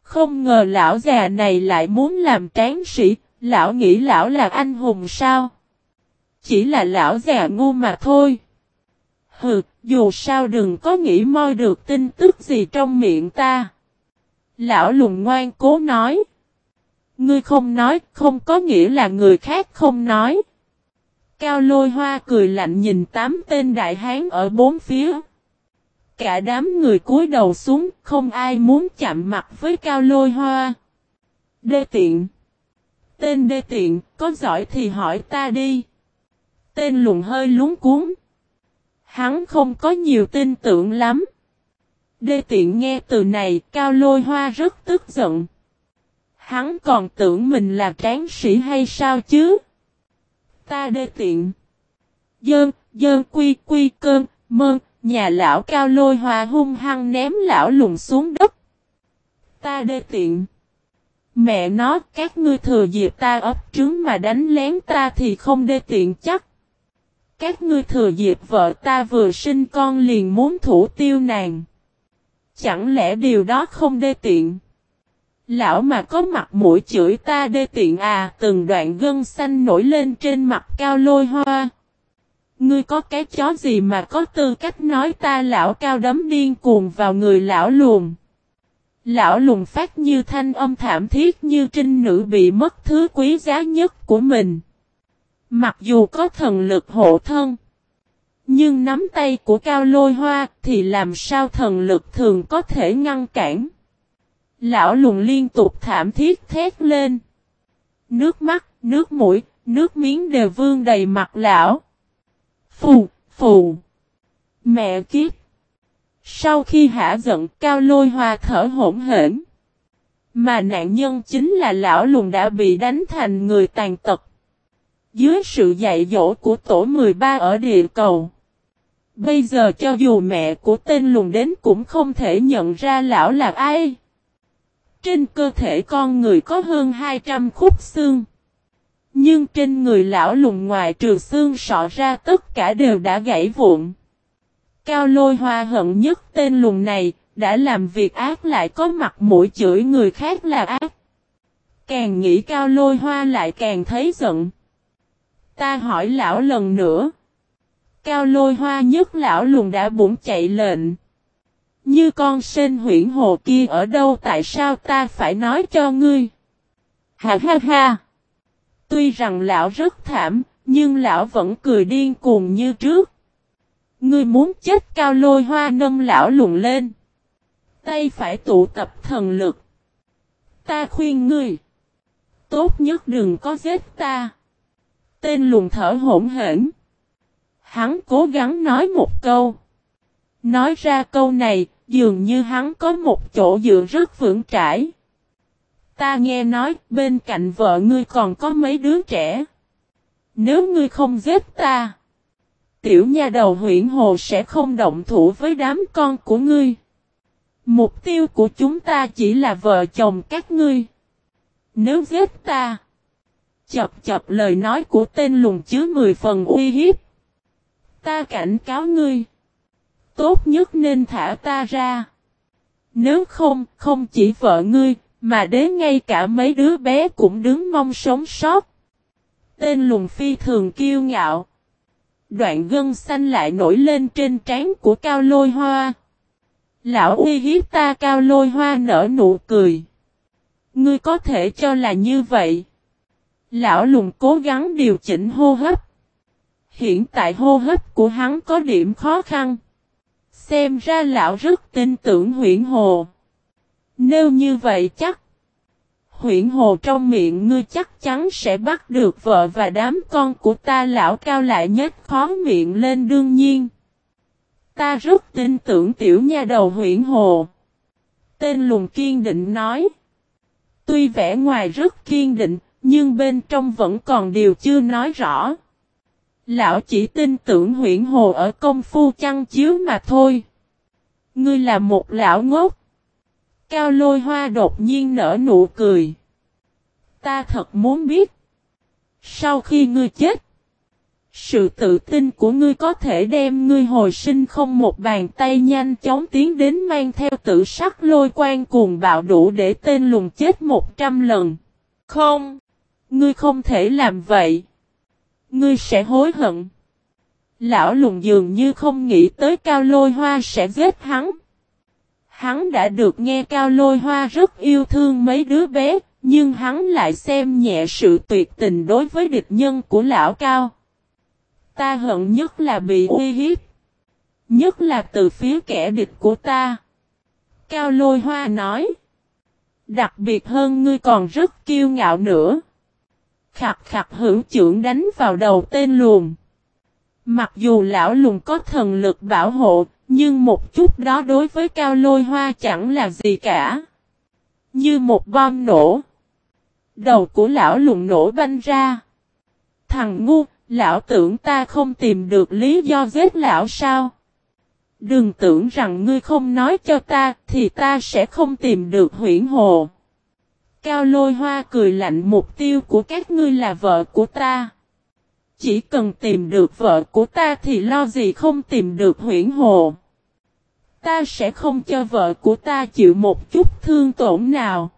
Không ngờ lão già này lại muốn làm tráng sĩ, lão nghĩ lão là anh hùng sao? Chỉ là lão già ngu mà thôi. Hừ, dù sao đừng có nghĩ moi được tin tức gì trong miệng ta. Lão lùng ngoan cố nói. Ngươi không nói, không có nghĩa là người khác không nói. Cao lôi hoa cười lạnh nhìn tám tên đại hán ở bốn phía. Cả đám người cúi đầu xuống, không ai muốn chạm mặt với cao lôi hoa. Đê tiện. Tên đê tiện, có giỏi thì hỏi ta đi. Tên lùng hơi lúng cuốn. Hắn không có nhiều tin tưởng lắm. Đê tiện nghe từ này, cao lôi hoa rất tức giận. Hắn còn tưởng mình là tráng sĩ hay sao chứ? Ta đê tiện. Dơn, dơn quy quy cơn, mơn, nhà lão cao lôi hòa hung hăng ném lão lùng xuống đất. Ta đê tiện. Mẹ nó, các ngươi thừa dịp ta ấp trứng mà đánh lén ta thì không đê tiện chắc. Các ngươi thừa dịp vợ ta vừa sinh con liền muốn thủ tiêu nàng. Chẳng lẽ điều đó không đê tiện? Lão mà có mặt mũi chửi ta đê tiện à, từng đoạn gân xanh nổi lên trên mặt cao lôi hoa. Ngươi có cái chó gì mà có tư cách nói ta lão cao đấm điên cuồng vào người lão luồn. Lão lùng phát như thanh âm thảm thiết như trinh nữ bị mất thứ quý giá nhất của mình. Mặc dù có thần lực hộ thân. Nhưng nắm tay của cao lôi hoa thì làm sao thần lực thường có thể ngăn cản. Lão lùng liên tục thảm thiết thét lên. Nước mắt, nước mũi, nước miếng đều vương đầy mặt lão. Phù, phù. Mẹ kiếp. Sau khi hả giận cao lôi hoa thở hỗn hển. Mà nạn nhân chính là lão lùng đã bị đánh thành người tàn tật. Dưới sự dạy dỗ của tổ 13 ở địa cầu. Bây giờ cho dù mẹ của tên lùng đến cũng không thể nhận ra lão là ai. Trên cơ thể con người có hơn 200 khúc xương. Nhưng trên người lão lùng ngoài trừ xương sọ ra tất cả đều đã gãy vụn. Cao lôi hoa hận nhất tên lùng này, đã làm việc ác lại có mặt mũi chửi người khác là ác. Càng nghĩ cao lôi hoa lại càng thấy giận. Ta hỏi lão lần nữa. Cao lôi hoa nhất lão lùng đã bụng chạy lệnh. Như con sen huyển hồ kia ở đâu tại sao ta phải nói cho ngươi? Ha ha ha! Tuy rằng lão rất thảm, nhưng lão vẫn cười điên cuồng như trước. Ngươi muốn chết cao lôi hoa nâng lão lùng lên. Tay phải tụ tập thần lực. Ta khuyên ngươi. Tốt nhất đừng có giết ta. Tên lùng thở hỗn hển. Hắn cố gắng nói một câu. Nói ra câu này, dường như hắn có một chỗ dựa rất vững trải. Ta nghe nói, bên cạnh vợ ngươi còn có mấy đứa trẻ. Nếu ngươi không giết ta, tiểu nha đầu huyện hồ sẽ không động thủ với đám con của ngươi. Mục tiêu của chúng ta chỉ là vợ chồng các ngươi. Nếu giết ta, chập chập lời nói của tên lùng chứa mười phần uy hiếp. Ta cảnh cáo ngươi. Tốt nhất nên thả ta ra. Nếu không, không chỉ vợ ngươi, mà đến ngay cả mấy đứa bé cũng đứng mong sống sót. Tên lùng phi thường kiêu ngạo. Đoạn gân xanh lại nổi lên trên trán của cao lôi hoa. Lão uy hiếp ta cao lôi hoa nở nụ cười. Ngươi có thể cho là như vậy. Lão lùng cố gắng điều chỉnh hô hấp. Hiện tại hô hấp của hắn có điểm khó khăn. Xem ra lão rất tin tưởng huyện hồ. Nếu như vậy chắc. Huyện hồ trong miệng ngươi chắc chắn sẽ bắt được vợ và đám con của ta lão cao lại nhất khó miệng lên đương nhiên. Ta rất tin tưởng tiểu nha đầu huyện hồ. Tên lùng kiên định nói. Tuy vẻ ngoài rất kiên định, nhưng bên trong vẫn còn điều chưa nói rõ. Lão chỉ tin tưởng huyện hồ ở công phu chăn chiếu mà thôi. Ngươi là một lão ngốc. Cao lôi hoa đột nhiên nở nụ cười. Ta thật muốn biết. Sau khi ngươi chết. Sự tự tin của ngươi có thể đem ngươi hồi sinh không một bàn tay nhanh chóng tiến đến mang theo tự sắc lôi quan cuồng bạo đủ để tên lùng chết một trăm lần. Không. Ngươi không thể làm vậy. Ngươi sẽ hối hận. Lão lùng dường như không nghĩ tới cao lôi hoa sẽ giết hắn. Hắn đã được nghe cao lôi hoa rất yêu thương mấy đứa bé, nhưng hắn lại xem nhẹ sự tuyệt tình đối với địch nhân của lão cao. Ta hận nhất là bị uy hiếp. Nhất là từ phía kẻ địch của ta. Cao lôi hoa nói. Đặc biệt hơn ngươi còn rất kiêu ngạo nữa khạc khạc hữu trưởng đánh vào đầu tên luồng. Mặc dù lão lùng có thần lực bảo hộ, nhưng một chút đó đối với cao lôi hoa chẳng là gì cả. Như một bom nổ. Đầu của lão lùng nổ banh ra. Thằng ngu, lão tưởng ta không tìm được lý do giết lão sao? Đừng tưởng rằng ngươi không nói cho ta, thì ta sẽ không tìm được huyển hồ. Cao lôi hoa cười lạnh mục tiêu của các ngươi là vợ của ta. Chỉ cần tìm được vợ của ta thì lo gì không tìm được huyển hồ. Ta sẽ không cho vợ của ta chịu một chút thương tổn nào.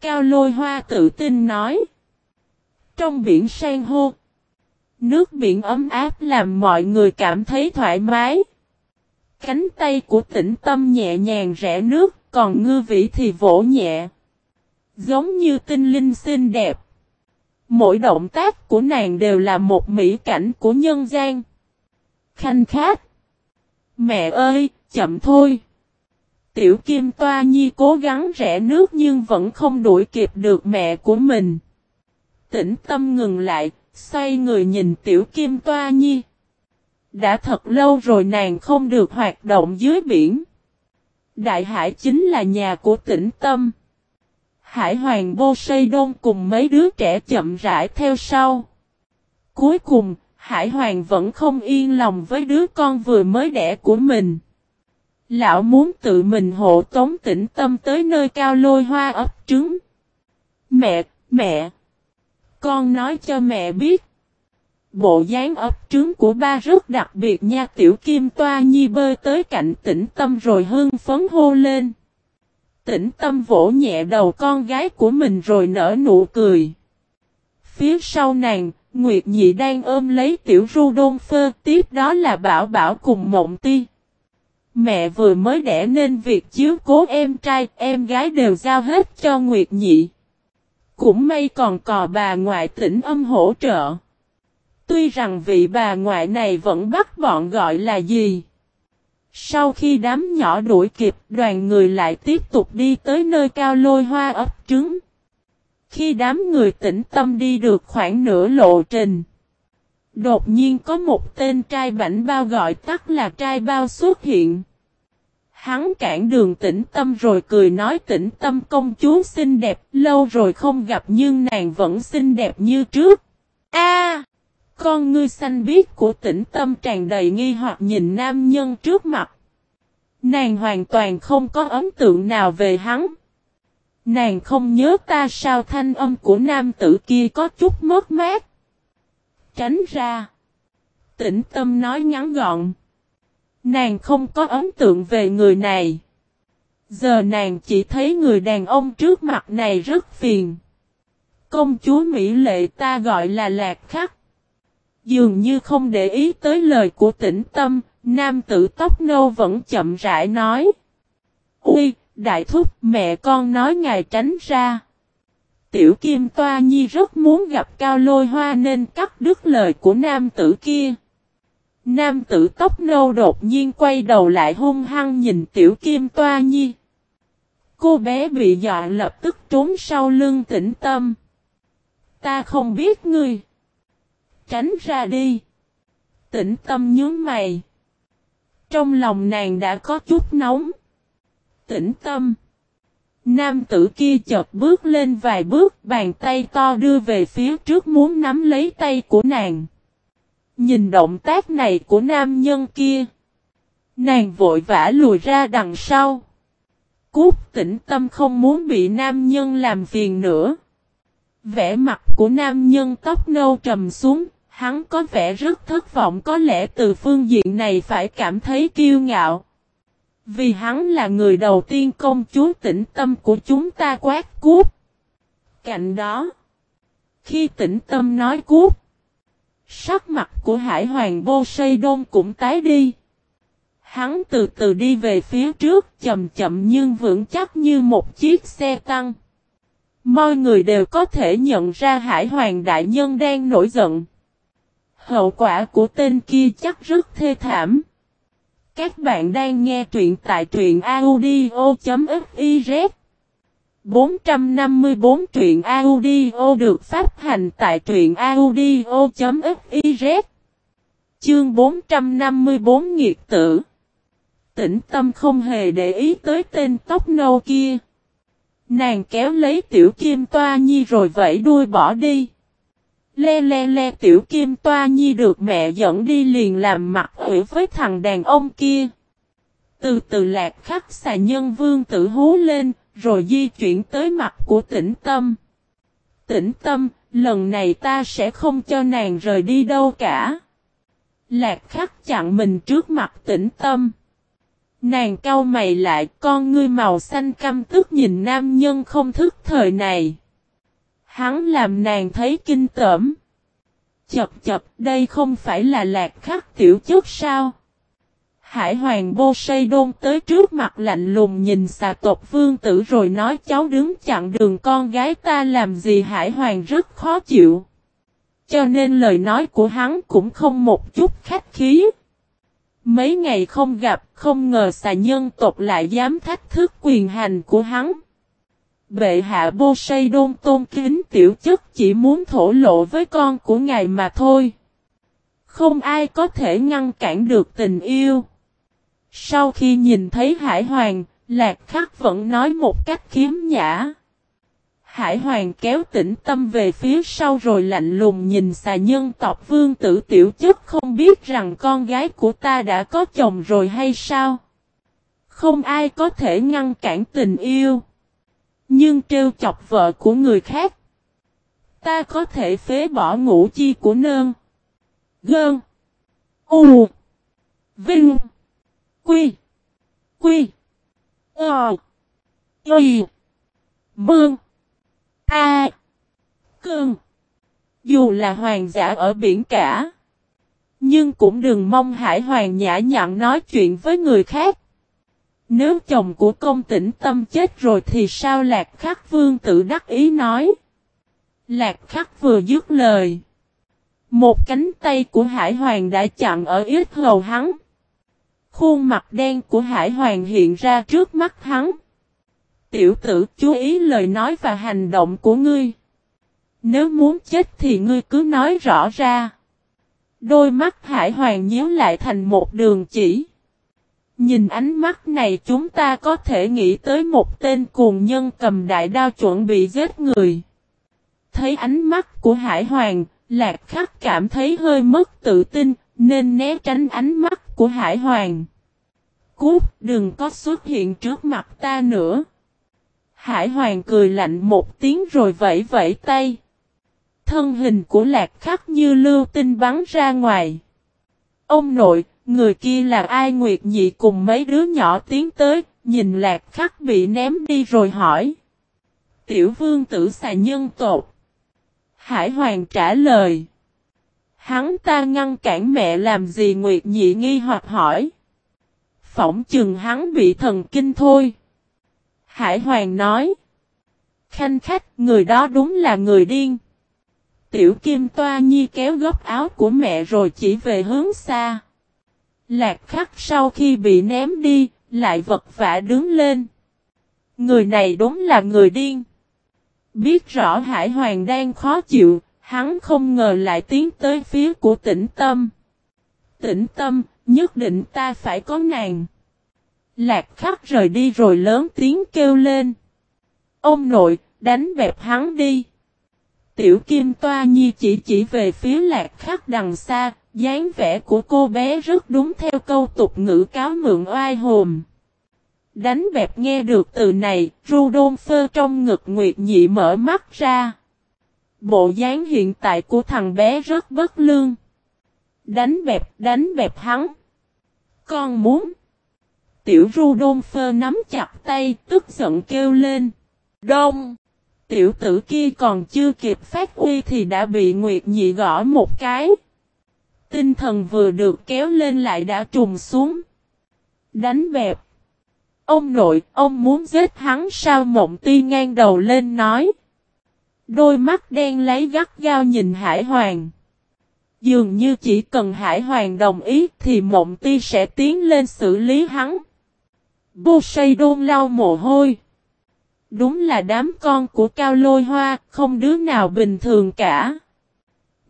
Cao lôi hoa tự tin nói. Trong biển san hô. Nước biển ấm áp làm mọi người cảm thấy thoải mái. Cánh tay của tĩnh tâm nhẹ nhàng rẽ nước, còn ngư vị thì vỗ nhẹ. Giống như tinh linh xinh đẹp. Mỗi động tác của nàng đều là một mỹ cảnh của nhân gian. Khanh khát. Mẹ ơi, chậm thôi. Tiểu Kim Toa Nhi cố gắng rẽ nước nhưng vẫn không đuổi kịp được mẹ của mình. Tĩnh tâm ngừng lại, xoay người nhìn Tiểu Kim Toa Nhi. Đã thật lâu rồi nàng không được hoạt động dưới biển. Đại hải chính là nhà của tĩnh tâm. Hải hoàng bô xây đôn cùng mấy đứa trẻ chậm rãi theo sau. Cuối cùng, Hải hoàng vẫn không yên lòng với đứa con vừa mới đẻ của mình. Lão muốn tự mình hộ tống tĩnh tâm tới nơi cao lôi hoa ấp trứng. Mẹ, mẹ! Con nói cho mẹ biết. Bộ dáng ấp trứng của ba rất đặc biệt nha tiểu kim toa nhi bơi tới cạnh tĩnh tâm rồi hưng phấn hô lên. Tĩnh tâm vỗ nhẹ đầu con gái của mình rồi nở nụ cười. Phía sau nàng, Nguyệt Nhị đang ôm lấy tiểu ru đôn phơ, tiếp đó là Bảo Bảo cùng Mộng Ti. Mẹ vừa mới đẻ nên việc chiếu cố em trai, em gái đều giao hết cho Nguyệt Nhị. Cũng may còn cò bà ngoại tỉnh âm hỗ trợ. Tuy rằng vị bà ngoại này vẫn bắt bọn gọi là gì. Sau khi đám nhỏ đuổi kịp, đoàn người lại tiếp tục đi tới nơi cao lôi hoa ấp trứng. Khi đám người tĩnh tâm đi được khoảng nửa lộ trình. Đột nhiên có một tên trai bảnh bao gọi tắt là trai bao xuất hiện. Hắn cản đường tĩnh tâm rồi cười nói tĩnh tâm công chúa xinh đẹp, lâu rồi không gặp nhưng nàng vẫn xinh đẹp như trước. A, con ngươi xanh biếc của tĩnh tâm tràn đầy nghi hoặc nhìn nam nhân trước mặt. Nàng hoàn toàn không có ấn tượng nào về hắn. Nàng không nhớ ta sao thanh âm của nam tử kia có chút mất mát. Tránh ra. Tĩnh tâm nói ngắn gọn. Nàng không có ấn tượng về người này. Giờ nàng chỉ thấy người đàn ông trước mặt này rất phiền. Công chúa Mỹ lệ ta gọi là lạc khắc. Dường như không để ý tới lời của tĩnh tâm, nam tử tóc nâu vẫn chậm rãi nói. Ui, đại thúc, mẹ con nói ngài tránh ra. Tiểu Kim Toa Nhi rất muốn gặp Cao Lôi Hoa nên cắt đứt lời của nam tử kia. Nam tử tóc nâu đột nhiên quay đầu lại hung hăng nhìn Tiểu Kim Toa Nhi. Cô bé bị dọa lập tức trốn sau lưng tĩnh tâm. Ta không biết ngươi. Tránh ra đi. Tĩnh tâm nhớ mày. Trong lòng nàng đã có chút nóng. Tĩnh tâm. Nam tử kia chợt bước lên vài bước, bàn tay to đưa về phía trước muốn nắm lấy tay của nàng. Nhìn động tác này của nam nhân kia. Nàng vội vã lùi ra đằng sau. Cút tĩnh tâm không muốn bị nam nhân làm phiền nữa. Vẻ mặt của nam nhân tóc nâu trầm xuống, hắn có vẻ rất thất vọng có lẽ từ phương diện này phải cảm thấy kiêu ngạo. Vì hắn là người đầu tiên công chúa tĩnh tâm của chúng ta quát cút. Cạnh đó, khi tĩnh tâm nói cút, Sắc mặt của Hải Hoàng vô xây Đôn cũng tái đi. Hắn từ từ đi về phía trước chậm chậm nhưng vững chắc như một chiếc xe tăng. Mọi người đều có thể nhận ra Hải Hoàng Đại Nhân đang nổi giận. Hậu quả của tên kia chắc rất thê thảm. Các bạn đang nghe truyện tại truyện audio.fiz 454 truyện audio được phát hành tại truyện audio.fiz Chương 454 Nghiệt tử Tỉnh tâm không hề để ý tới tên tóc nâu kia. Nàng kéo lấy tiểu kim toa nhi rồi vẫy đuôi bỏ đi. Le le le tiểu kim toa nhi được mẹ dẫn đi liền làm mặt ủy với thằng đàn ông kia. Từ từ lạc khắc xà nhân vương tử hú lên, rồi di chuyển tới mặt của tĩnh tâm. Tĩnh tâm, lần này ta sẽ không cho nàng rời đi đâu cả. Lạc khắc chặn mình trước mặt tĩnh tâm. Nàng cau mày lại con ngươi màu xanh căm tức nhìn nam nhân không thức thời này. Hắn làm nàng thấy kinh tởm. Chập chập đây không phải là lạc khắc tiểu chất sao? Hải hoàng bô xây đôn tới trước mặt lạnh lùng nhìn xà tộc vương tử rồi nói cháu đứng chặn đường con gái ta làm gì hải hoàng rất khó chịu. Cho nên lời nói của hắn cũng không một chút khách khí. Mấy ngày không gặp, không ngờ xà nhân tộc lại dám thách thức quyền hành của hắn. Bệ hạ bô say đôn tôn kính tiểu chất chỉ muốn thổ lộ với con của ngài mà thôi. Không ai có thể ngăn cản được tình yêu. Sau khi nhìn thấy Hải Hoàng, Lạc Khắc vẫn nói một cách khiếm nhã. Hải Hoàng kéo tĩnh tâm về phía sau rồi lạnh lùng nhìn xà nhân tộc vương tử tiểu chất không biết rằng con gái của ta đã có chồng rồi hay sao. Không ai có thể ngăn cản tình yêu. Nhưng trêu chọc vợ của người khác. Ta có thể phế bỏ ngũ chi của nơn. Gơn. U. Vinh. Quy. Quy. Ờ. Y. Bương. A. À, Dù là hoàng giả ở biển cả. Nhưng cũng đừng mong hải hoàng nhã nhặn nói chuyện với người khác. Nếu chồng của công tỉnh tâm chết rồi thì sao lạc khắc vương tự đắc ý nói. Lạc khắc vừa dứt lời. Một cánh tay của hải hoàng đã chặn ở ít hầu hắn. Khuôn mặt đen của hải hoàng hiện ra trước mắt hắn. Tiểu tử, chú ý lời nói và hành động của ngươi. Nếu muốn chết thì ngươi cứ nói rõ ra. Đôi mắt hải hoàng nhíu lại thành một đường chỉ. Nhìn ánh mắt này chúng ta có thể nghĩ tới một tên cuồng nhân cầm đại đao chuẩn bị giết người. Thấy ánh mắt của hải hoàng, lạc khắc cảm thấy hơi mất tự tin, nên né tránh ánh mắt của hải hoàng. Cút, đừng có xuất hiện trước mặt ta nữa. Hải Hoàng cười lạnh một tiếng rồi vẫy vẫy tay. Thân hình của lạc khắc như lưu tinh bắn ra ngoài. Ông nội, người kia là ai Nguyệt Nhị cùng mấy đứa nhỏ tiến tới, nhìn lạc khắc bị ném đi rồi hỏi. Tiểu vương tử xà nhân tột. Hải Hoàng trả lời. Hắn ta ngăn cản mẹ làm gì Nguyệt Nhị nghi hoặc hỏi. Phỏng chừng hắn bị thần kinh thôi. Hải Hoàng nói. Khanh khách, người đó đúng là người điên. Tiểu Kim Toa Nhi kéo góc áo của mẹ rồi chỉ về hướng xa. Lạc khắc sau khi bị ném đi, lại vật vả đứng lên. Người này đúng là người điên. Biết rõ Hải Hoàng đang khó chịu, hắn không ngờ lại tiến tới phía của tĩnh tâm. Tĩnh tâm, nhất định ta phải có nàng. Lạc khắc rời đi rồi lớn tiếng kêu lên. Ông nội, đánh bẹp hắn đi. Tiểu Kim Toa Nhi chỉ chỉ về phía lạc khắc đằng xa, dáng vẻ của cô bé rất đúng theo câu tục ngữ cáo mượn oai hồn. Đánh bẹp nghe được từ này, Rudolfo trong ngực Nguyệt Nhị mở mắt ra. Bộ dáng hiện tại của thằng bé rất bất lương. Đánh bẹp, đánh bẹp hắn. Con muốn. Tiểu Rudolfo nắm chặt tay, tức giận kêu lên. Đông! Tiểu tử kia còn chưa kịp phát uy thì đã bị Nguyệt Nhị gõ một cái. Tinh thần vừa được kéo lên lại đã trùng xuống. Đánh bẹp. Ông nội, ông muốn giết hắn sao mộng ti ngang đầu lên nói. Đôi mắt đen lấy gắt gao nhìn Hải Hoàng. Dường như chỉ cần Hải Hoàng đồng ý thì mộng ti sẽ tiến lên xử lý hắn. Bô say đôn lau mồ hôi. Đúng là đám con của Cao Lôi Hoa, không đứa nào bình thường cả.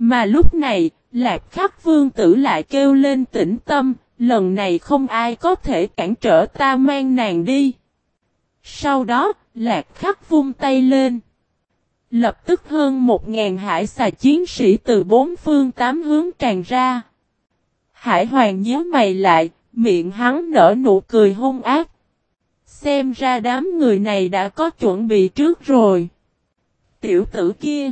Mà lúc này, Lạc Khắc Vương tử lại kêu lên tĩnh tâm, lần này không ai có thể cản trở ta mang nàng đi. Sau đó, Lạc Khắc vung tay lên. Lập tức hơn một ngàn hải xà chiến sĩ từ bốn phương tám hướng tràn ra. Hải Hoàng nhớ mày lại, miệng hắn nở nụ cười hung ác. Xem ra đám người này đã có chuẩn bị trước rồi. Tiểu tử kia.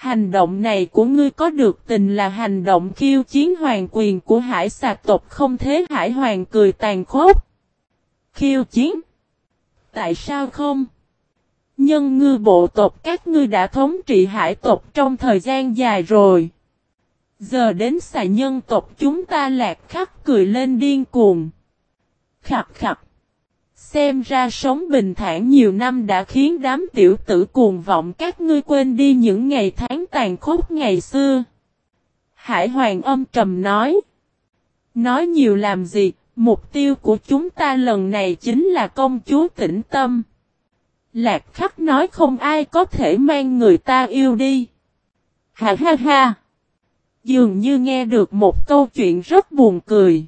Hành động này của ngươi có được tình là hành động khiêu chiến hoàng quyền của hải sạc tộc không thế hải hoàng cười tàn khốc. Khiêu chiến? Tại sao không? Nhân ngư bộ tộc các ngươi đã thống trị hải tộc trong thời gian dài rồi. Giờ đến xài nhân tộc chúng ta lạc khắc cười lên điên cuồng. Khặt khặt. Xem ra sống bình thản nhiều năm đã khiến đám tiểu tử cuồng vọng các ngươi quên đi những ngày tháng tàn khốc ngày xưa. Hải Hoàng âm trầm nói. Nói nhiều làm gì, mục tiêu của chúng ta lần này chính là công chúa tĩnh tâm. Lạc khắc nói không ai có thể mang người ta yêu đi. Ha ha ha. Dường như nghe được một câu chuyện rất buồn cười.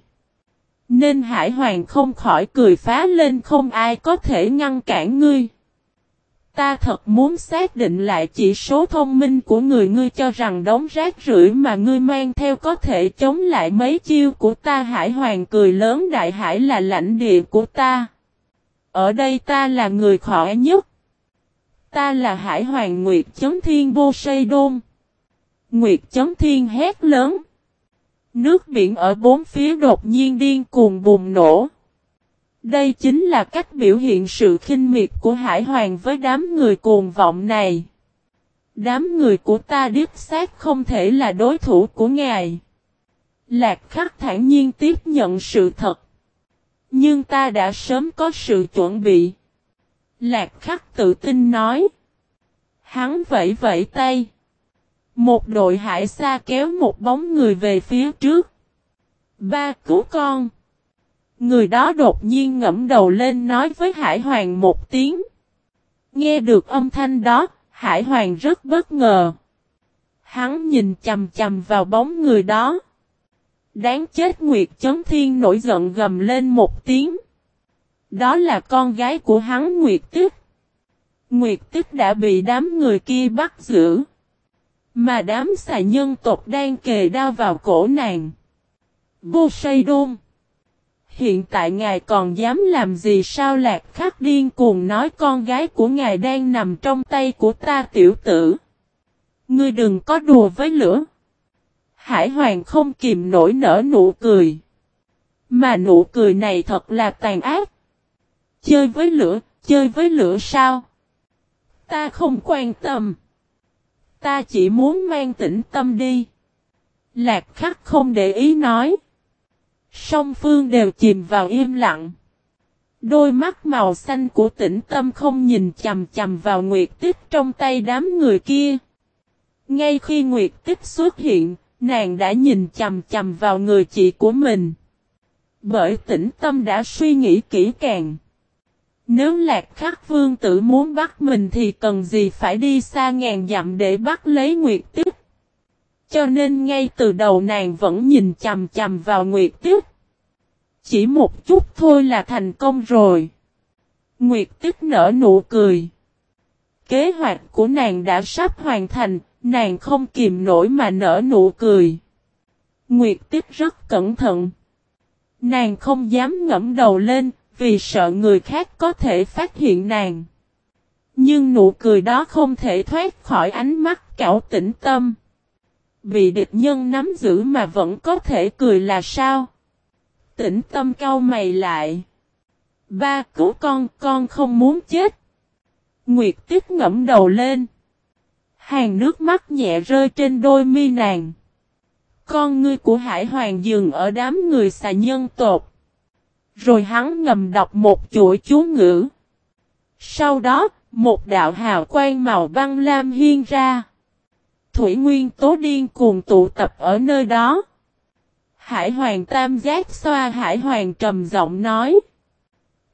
Nên Hải Hoàng không khỏi cười phá lên không ai có thể ngăn cản ngươi. Ta thật muốn xác định lại chỉ số thông minh của người ngươi cho rằng đống rác rưởi mà ngươi mang theo có thể chống lại mấy chiêu của ta Hải Hoàng cười lớn, đại hải là lãnh địa của ta. Ở đây ta là người khỏe nhất. Ta là Hải Hoàng Nguyệt Chấn Thiên Vô Sây Đôn. Nguyệt Chấn Thiên hét lớn. Nước biển ở bốn phía đột nhiên điên cuồng bùng nổ. Đây chính là cách biểu hiện sự khinh miệt của Hải Hoàng với đám người cuồng vọng này. Đám người của ta điếp xác không thể là đối thủ của ngài. Lạc khắc thản nhiên tiếp nhận sự thật. Nhưng ta đã sớm có sự chuẩn bị. Lạc khắc tự tin nói. Hắn vẫy vẫy tay. Một đội hải xa kéo một bóng người về phía trước. Ba cứu con. Người đó đột nhiên ngẫm đầu lên nói với Hải Hoàng một tiếng. Nghe được âm thanh đó, Hải Hoàng rất bất ngờ. Hắn nhìn chầm chầm vào bóng người đó. Đáng chết Nguyệt Chấn Thiên nổi giận gầm lên một tiếng. Đó là con gái của hắn Nguyệt Tức. Nguyệt Tức đã bị đám người kia bắt giữ. Mà đám xà nhân tộc đang kề đao vào cổ nàng. Poseidon. Hiện tại ngài còn dám làm gì sao lạc khắc điên cuồng nói con gái của ngài đang nằm trong tay của ta tiểu tử. Ngươi đừng có đùa với lửa. Hải hoàng không kìm nổi nở nụ cười. Mà nụ cười này thật là tàn ác. Chơi với lửa, chơi với lửa sao? Ta không quan tâm. Ta chỉ muốn mang tĩnh tâm đi. Lạc khắc không để ý nói. Song phương đều chìm vào im lặng. Đôi mắt màu xanh của tĩnh tâm không nhìn chầm chầm vào Nguyệt Tích trong tay đám người kia. Ngay khi Nguyệt Tích xuất hiện, nàng đã nhìn chầm chầm vào người chị của mình. Bởi tĩnh tâm đã suy nghĩ kỹ càng. Nếu lạc khắc vương tử muốn bắt mình thì cần gì phải đi xa ngàn dặm để bắt lấy Nguyệt Tích. Cho nên ngay từ đầu nàng vẫn nhìn chầm chầm vào Nguyệt Tích. Chỉ một chút thôi là thành công rồi. Nguyệt Tích nở nụ cười. Kế hoạch của nàng đã sắp hoàn thành, nàng không kìm nổi mà nở nụ cười. Nguyệt Tích rất cẩn thận. Nàng không dám ngẫm đầu lên, vì sợ người khác có thể phát hiện nàng. Nhưng nụ cười đó không thể thoát khỏi ánh mắt cảo tĩnh tâm. Bị địch nhân nắm giữ mà vẫn có thể cười là sao? Tĩnh tâm cau mày lại. Ba cứu con, con không muốn chết. Nguyệt tiếp ngẫm đầu lên. Hàng nước mắt nhẹ rơi trên đôi mi nàng. Con ngươi của Hải Hoàng dừng ở đám người xà nhân tột. Rồi hắn ngầm đọc một chuỗi chú ngữ. Sau đó, một đạo hào quang màu băng lam hiên ra. Thủy Nguyên Tố điên cuồng tụ tập ở nơi đó. Hải Hoàng Tam Giác xoa Hải Hoàng trầm giọng nói.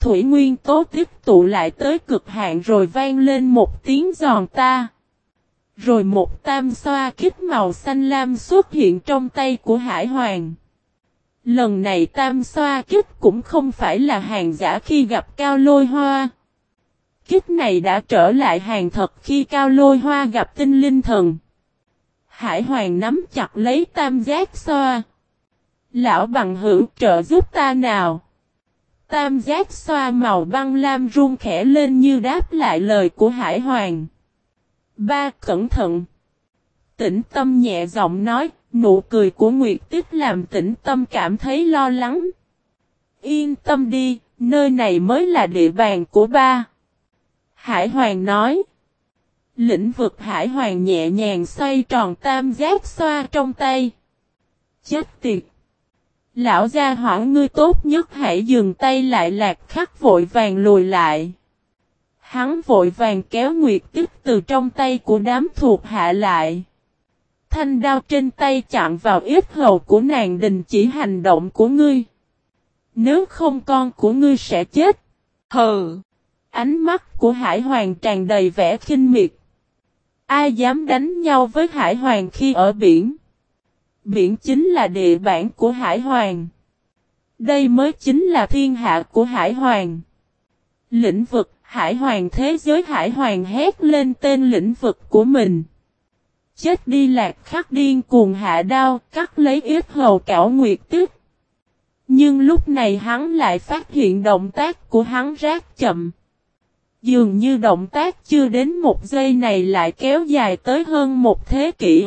Thủy Nguyên Tố tiếp tụ lại tới cực hạn rồi vang lên một tiếng giòn ta. Rồi một tam xoa kích màu xanh lam xuất hiện trong tay của Hải Hoàng. Lần này tam xoa kích cũng không phải là hàng giả khi gặp cao lôi hoa. Kích này đã trở lại hàng thật khi cao lôi hoa gặp tinh linh thần. Hải Hoàng nắm chặt lấy tam giác xoa. Lão bằng hữu trợ giúp ta nào. Tam giác xoa màu băng lam run khẽ lên như đáp lại lời của Hải Hoàng. Ba cẩn thận. Tĩnh tâm nhẹ giọng nói, nụ cười của Nguyệt Tích làm tĩnh tâm cảm thấy lo lắng. Yên tâm đi, nơi này mới là địa bàn của ba. Hải Hoàng nói. Lĩnh vực Hải Hoàng nhẹ nhàng xoay tròn tam giác xoa trong tay. Chết tiệt! Lão gia hỏa ngươi tốt nhất hãy dừng tay lại lạc khắc vội vàng lùi lại. Hắn vội vàng kéo Nguyệt Tích từ trong tay của đám thuộc hạ lại. Thanh đao trên tay chạm vào ít hầu của nàng đình chỉ hành động của ngươi. Nếu không con của ngươi sẽ chết. Hừ! Ánh mắt của Hải Hoàng tràn đầy vẻ khinh miệt. Ai dám đánh nhau với Hải Hoàng khi ở biển? Biển chính là địa bản của Hải Hoàng. Đây mới chính là thiên hạ của Hải Hoàng. Lĩnh vực Hải Hoàng thế giới Hải Hoàng hét lên tên lĩnh vực của mình. Chết đi lạc khắc điên cuồng hạ đao, cắt lấy ít hầu cảo nguyệt tức. Nhưng lúc này hắn lại phát hiện động tác của hắn rác chậm. Dường như động tác chưa đến một giây này lại kéo dài tới hơn một thế kỷ.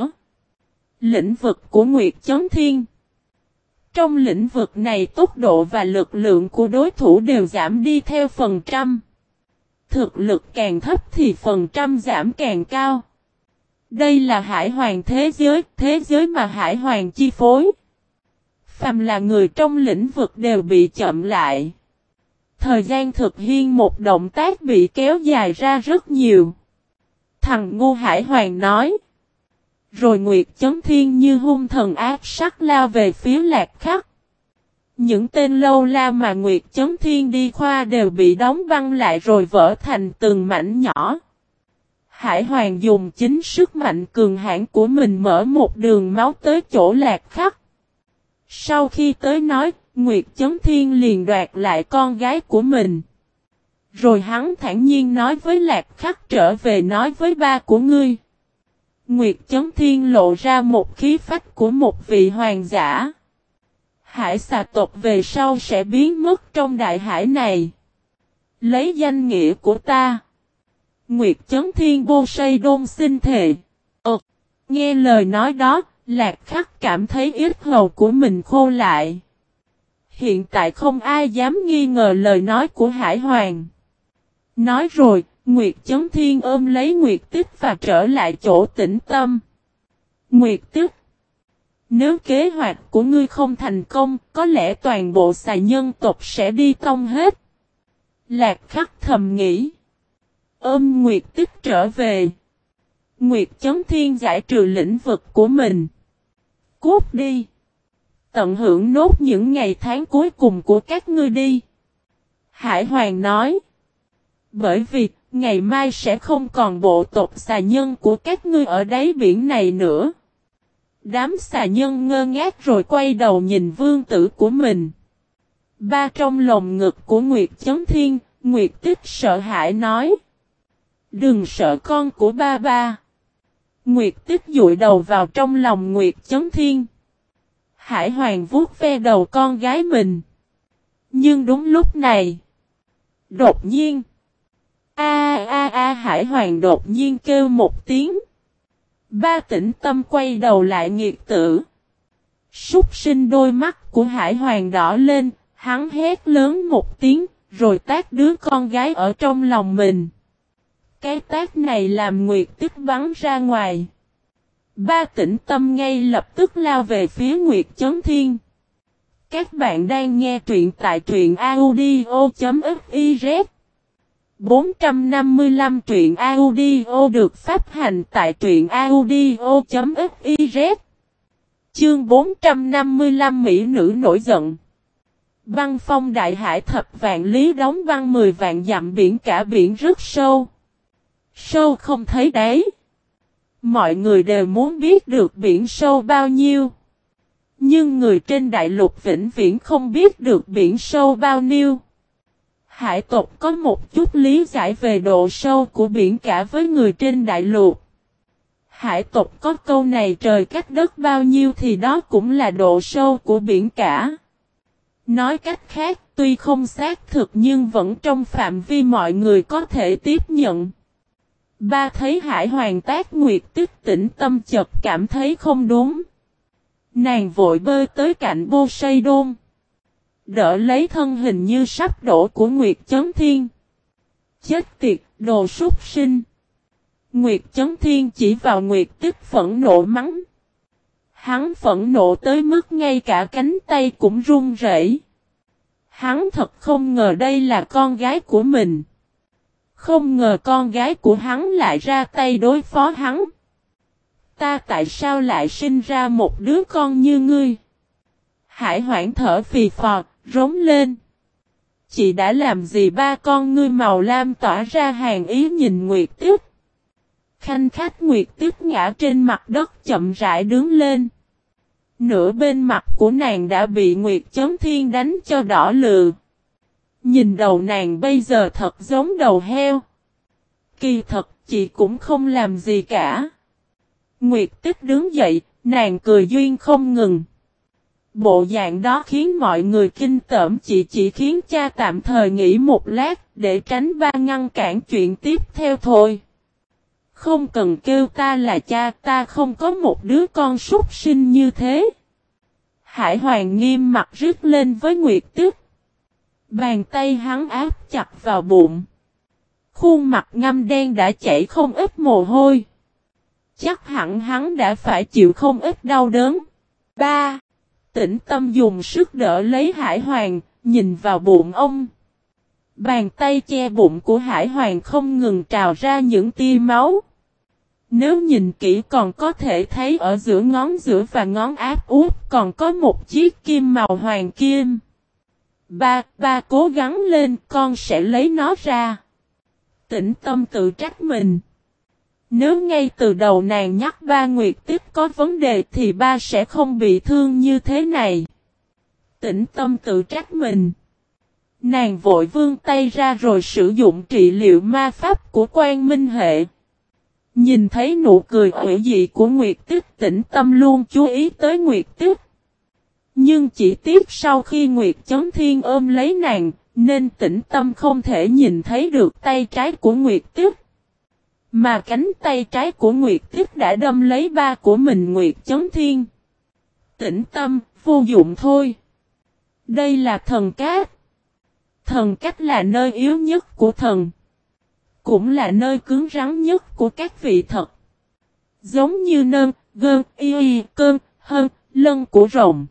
Lĩnh vực của Nguyệt Chấn Thiên Trong lĩnh vực này tốc độ và lực lượng của đối thủ đều giảm đi theo phần trăm. Thực lực càng thấp thì phần trăm giảm càng cao. Đây là hải hoàng thế giới, thế giới mà hải hoàng chi phối. Phàm là người trong lĩnh vực đều bị chậm lại. Thời gian thực hiện một động tác bị kéo dài ra rất nhiều. Thằng ngu hải hoàng nói. Rồi Nguyệt Chấn Thiên như hung thần ác sắc lao về phía lạc khắc. Những tên lâu la mà Nguyệt Chấn Thiên đi khoa đều bị đóng băng lại rồi vỡ thành từng mảnh nhỏ. Hải Hoàng dùng chính sức mạnh cường hãn của mình mở một đường máu tới chỗ lạc khắc. Sau khi tới nói, Nguyệt Chấn Thiên liền đoạt lại con gái của mình. Rồi hắn thản nhiên nói với lạc khắc trở về nói với ba của ngươi. Nguyệt Chấn Thiên lộ ra một khí phách của một vị hoàng giả. Hải xà tộc về sau sẽ biến mất trong đại hải này. Lấy danh nghĩa của ta. Nguyệt Chấn Thiên vô say đôn xin thề. Ờ, nghe lời nói đó, Lạc Khắc cảm thấy ít hầu của mình khô lại. Hiện tại không ai dám nghi ngờ lời nói của Hải Hoàng. Nói rồi, Nguyệt Chấn Thiên ôm lấy Nguyệt Tích và trở lại chỗ tĩnh tâm. Nguyệt Tích Nếu kế hoạch của ngươi không thành công, có lẽ toàn bộ xài nhân tộc sẽ đi tông hết. Lạc khắc thầm nghĩ. Ôm Nguyệt Tích trở về. Nguyệt Chấn Thiên giải trừ lĩnh vực của mình. Cút đi. Tận hưởng nốt những ngày tháng cuối cùng của các ngươi đi. Hải Hoàng nói. Bởi vì, ngày mai sẽ không còn bộ tộc xà nhân của các ngươi ở đáy biển này nữa. Đám xà nhân ngơ ngác rồi quay đầu nhìn vương tử của mình. Ba trong lồng ngực của Nguyệt Chấn Thiên, Nguyệt Tích sợ hãi nói. Đừng sợ con của ba ba. Nguyệt Tích dụi đầu vào trong lòng Nguyệt Chấn Thiên. Hải Hoàng vuốt ve đầu con gái mình. Nhưng đúng lúc này. Đột nhiên. A a a Hải Hoàng đột nhiên kêu một tiếng. Ba tĩnh tâm quay đầu lại nghiệt tử. Súc sinh đôi mắt của Hải Hoàng đỏ lên, hắn hét lớn một tiếng, rồi tác đứa con gái ở trong lòng mình. Cái tác này làm Nguyệt tức bắn ra ngoài. Ba tĩnh tâm ngay lập tức lao về phía Nguyệt Chấn Thiên. Các bạn đang nghe truyện tại truyện audio.fiz 455 truyện audio được phát hành tại truyện audio.fiz Chương 455 Mỹ nữ nổi giận Băng phong đại hải thập vạn lý đóng băng 10 vạn dặm biển cả biển rất sâu. Sâu không thấy đấy. Mọi người đều muốn biết được biển sâu bao nhiêu. Nhưng người trên đại lục vĩnh viễn không biết được biển sâu bao nhiêu. Hải tộc có một chút lý giải về độ sâu của biển cả với người trên đại lục. Hải tộc có câu này trời cách đất bao nhiêu thì đó cũng là độ sâu của biển cả. Nói cách khác, tuy không xác thực nhưng vẫn trong phạm vi mọi người có thể tiếp nhận. Ba thấy hải hoàng tác nguyệt tức tỉnh tâm chật cảm thấy không đúng. Nàng vội bơi tới cạnh bô say đôn. Đỡ lấy thân hình như sắp đổ của Nguyệt Chấn Thiên. Chết tiệt, đồ súc sinh. Nguyệt Chấn Thiên chỉ vào Nguyệt tức phẫn nộ mắng. Hắn phẫn nộ tới mức ngay cả cánh tay cũng run rẩy. Hắn thật không ngờ đây là con gái của mình. Không ngờ con gái của hắn lại ra tay đối phó hắn. Ta tại sao lại sinh ra một đứa con như ngươi? Hải hoảng thở phì phò, rống lên. Chị đã làm gì ba con ngươi màu lam tỏa ra hàng ý nhìn Nguyệt Tuyết. Khanh khách Nguyệt Tuyết ngã trên mặt đất chậm rãi đứng lên. Nửa bên mặt của nàng đã bị Nguyệt Chấn Thiên đánh cho đỏ lừa. Nhìn đầu nàng bây giờ thật giống đầu heo. Kỳ thật chị cũng không làm gì cả. Nguyệt Tích đứng dậy, nàng cười duyên không ngừng. Bộ dạng đó khiến mọi người kinh tởm chị chỉ khiến cha tạm thời nghỉ một lát để tránh ba ngăn cản chuyện tiếp theo thôi. Không cần kêu ta là cha ta không có một đứa con súc sinh như thế. Hải Hoàng nghiêm mặt rứt lên với Nguyệt Tức. Bàn tay hắn áp chặt vào bụng. Khuôn mặt ngâm đen đã chảy không ít mồ hôi. Chắc hẳn hắn đã phải chịu không ít đau đớn. Ba. Tĩnh tâm dùng sức đỡ lấy Hải Hoàng, nhìn vào bụng ông. Bàn tay che bụng của Hải Hoàng không ngừng trào ra những tia máu. Nếu nhìn kỹ còn có thể thấy ở giữa ngón giữa và ngón áp út còn có một chiếc kim màu hoàng kim. Ba, ba cố gắng lên con sẽ lấy nó ra. Tĩnh tâm tự trách mình. Nếu ngay từ đầu nàng nhắc ba Nguyệt tiếp có vấn đề thì ba sẽ không bị thương như thế này. Tĩnh tâm tự trách mình. Nàng vội vươn tay ra rồi sử dụng trị liệu ma pháp của quan minh hệ. Nhìn thấy nụ cười ủy dị của Nguyệt Tích tĩnh tâm luôn chú ý tới Nguyệt Tích. Nhưng chỉ tiếc sau khi Nguyệt Chấn Thiên ôm lấy nàng, nên tĩnh tâm không thể nhìn thấy được tay trái của Nguyệt tiếp Mà cánh tay trái của Nguyệt tiếp đã đâm lấy ba của mình Nguyệt Chấn Thiên. Tĩnh tâm, vô dụng thôi. Đây là thần cát. Thần cách là nơi yếu nhất của thần. Cũng là nơi cứng rắn nhất của các vị thật. Giống như nơn, gơn, y y, cơn, hơn, lân của rồng.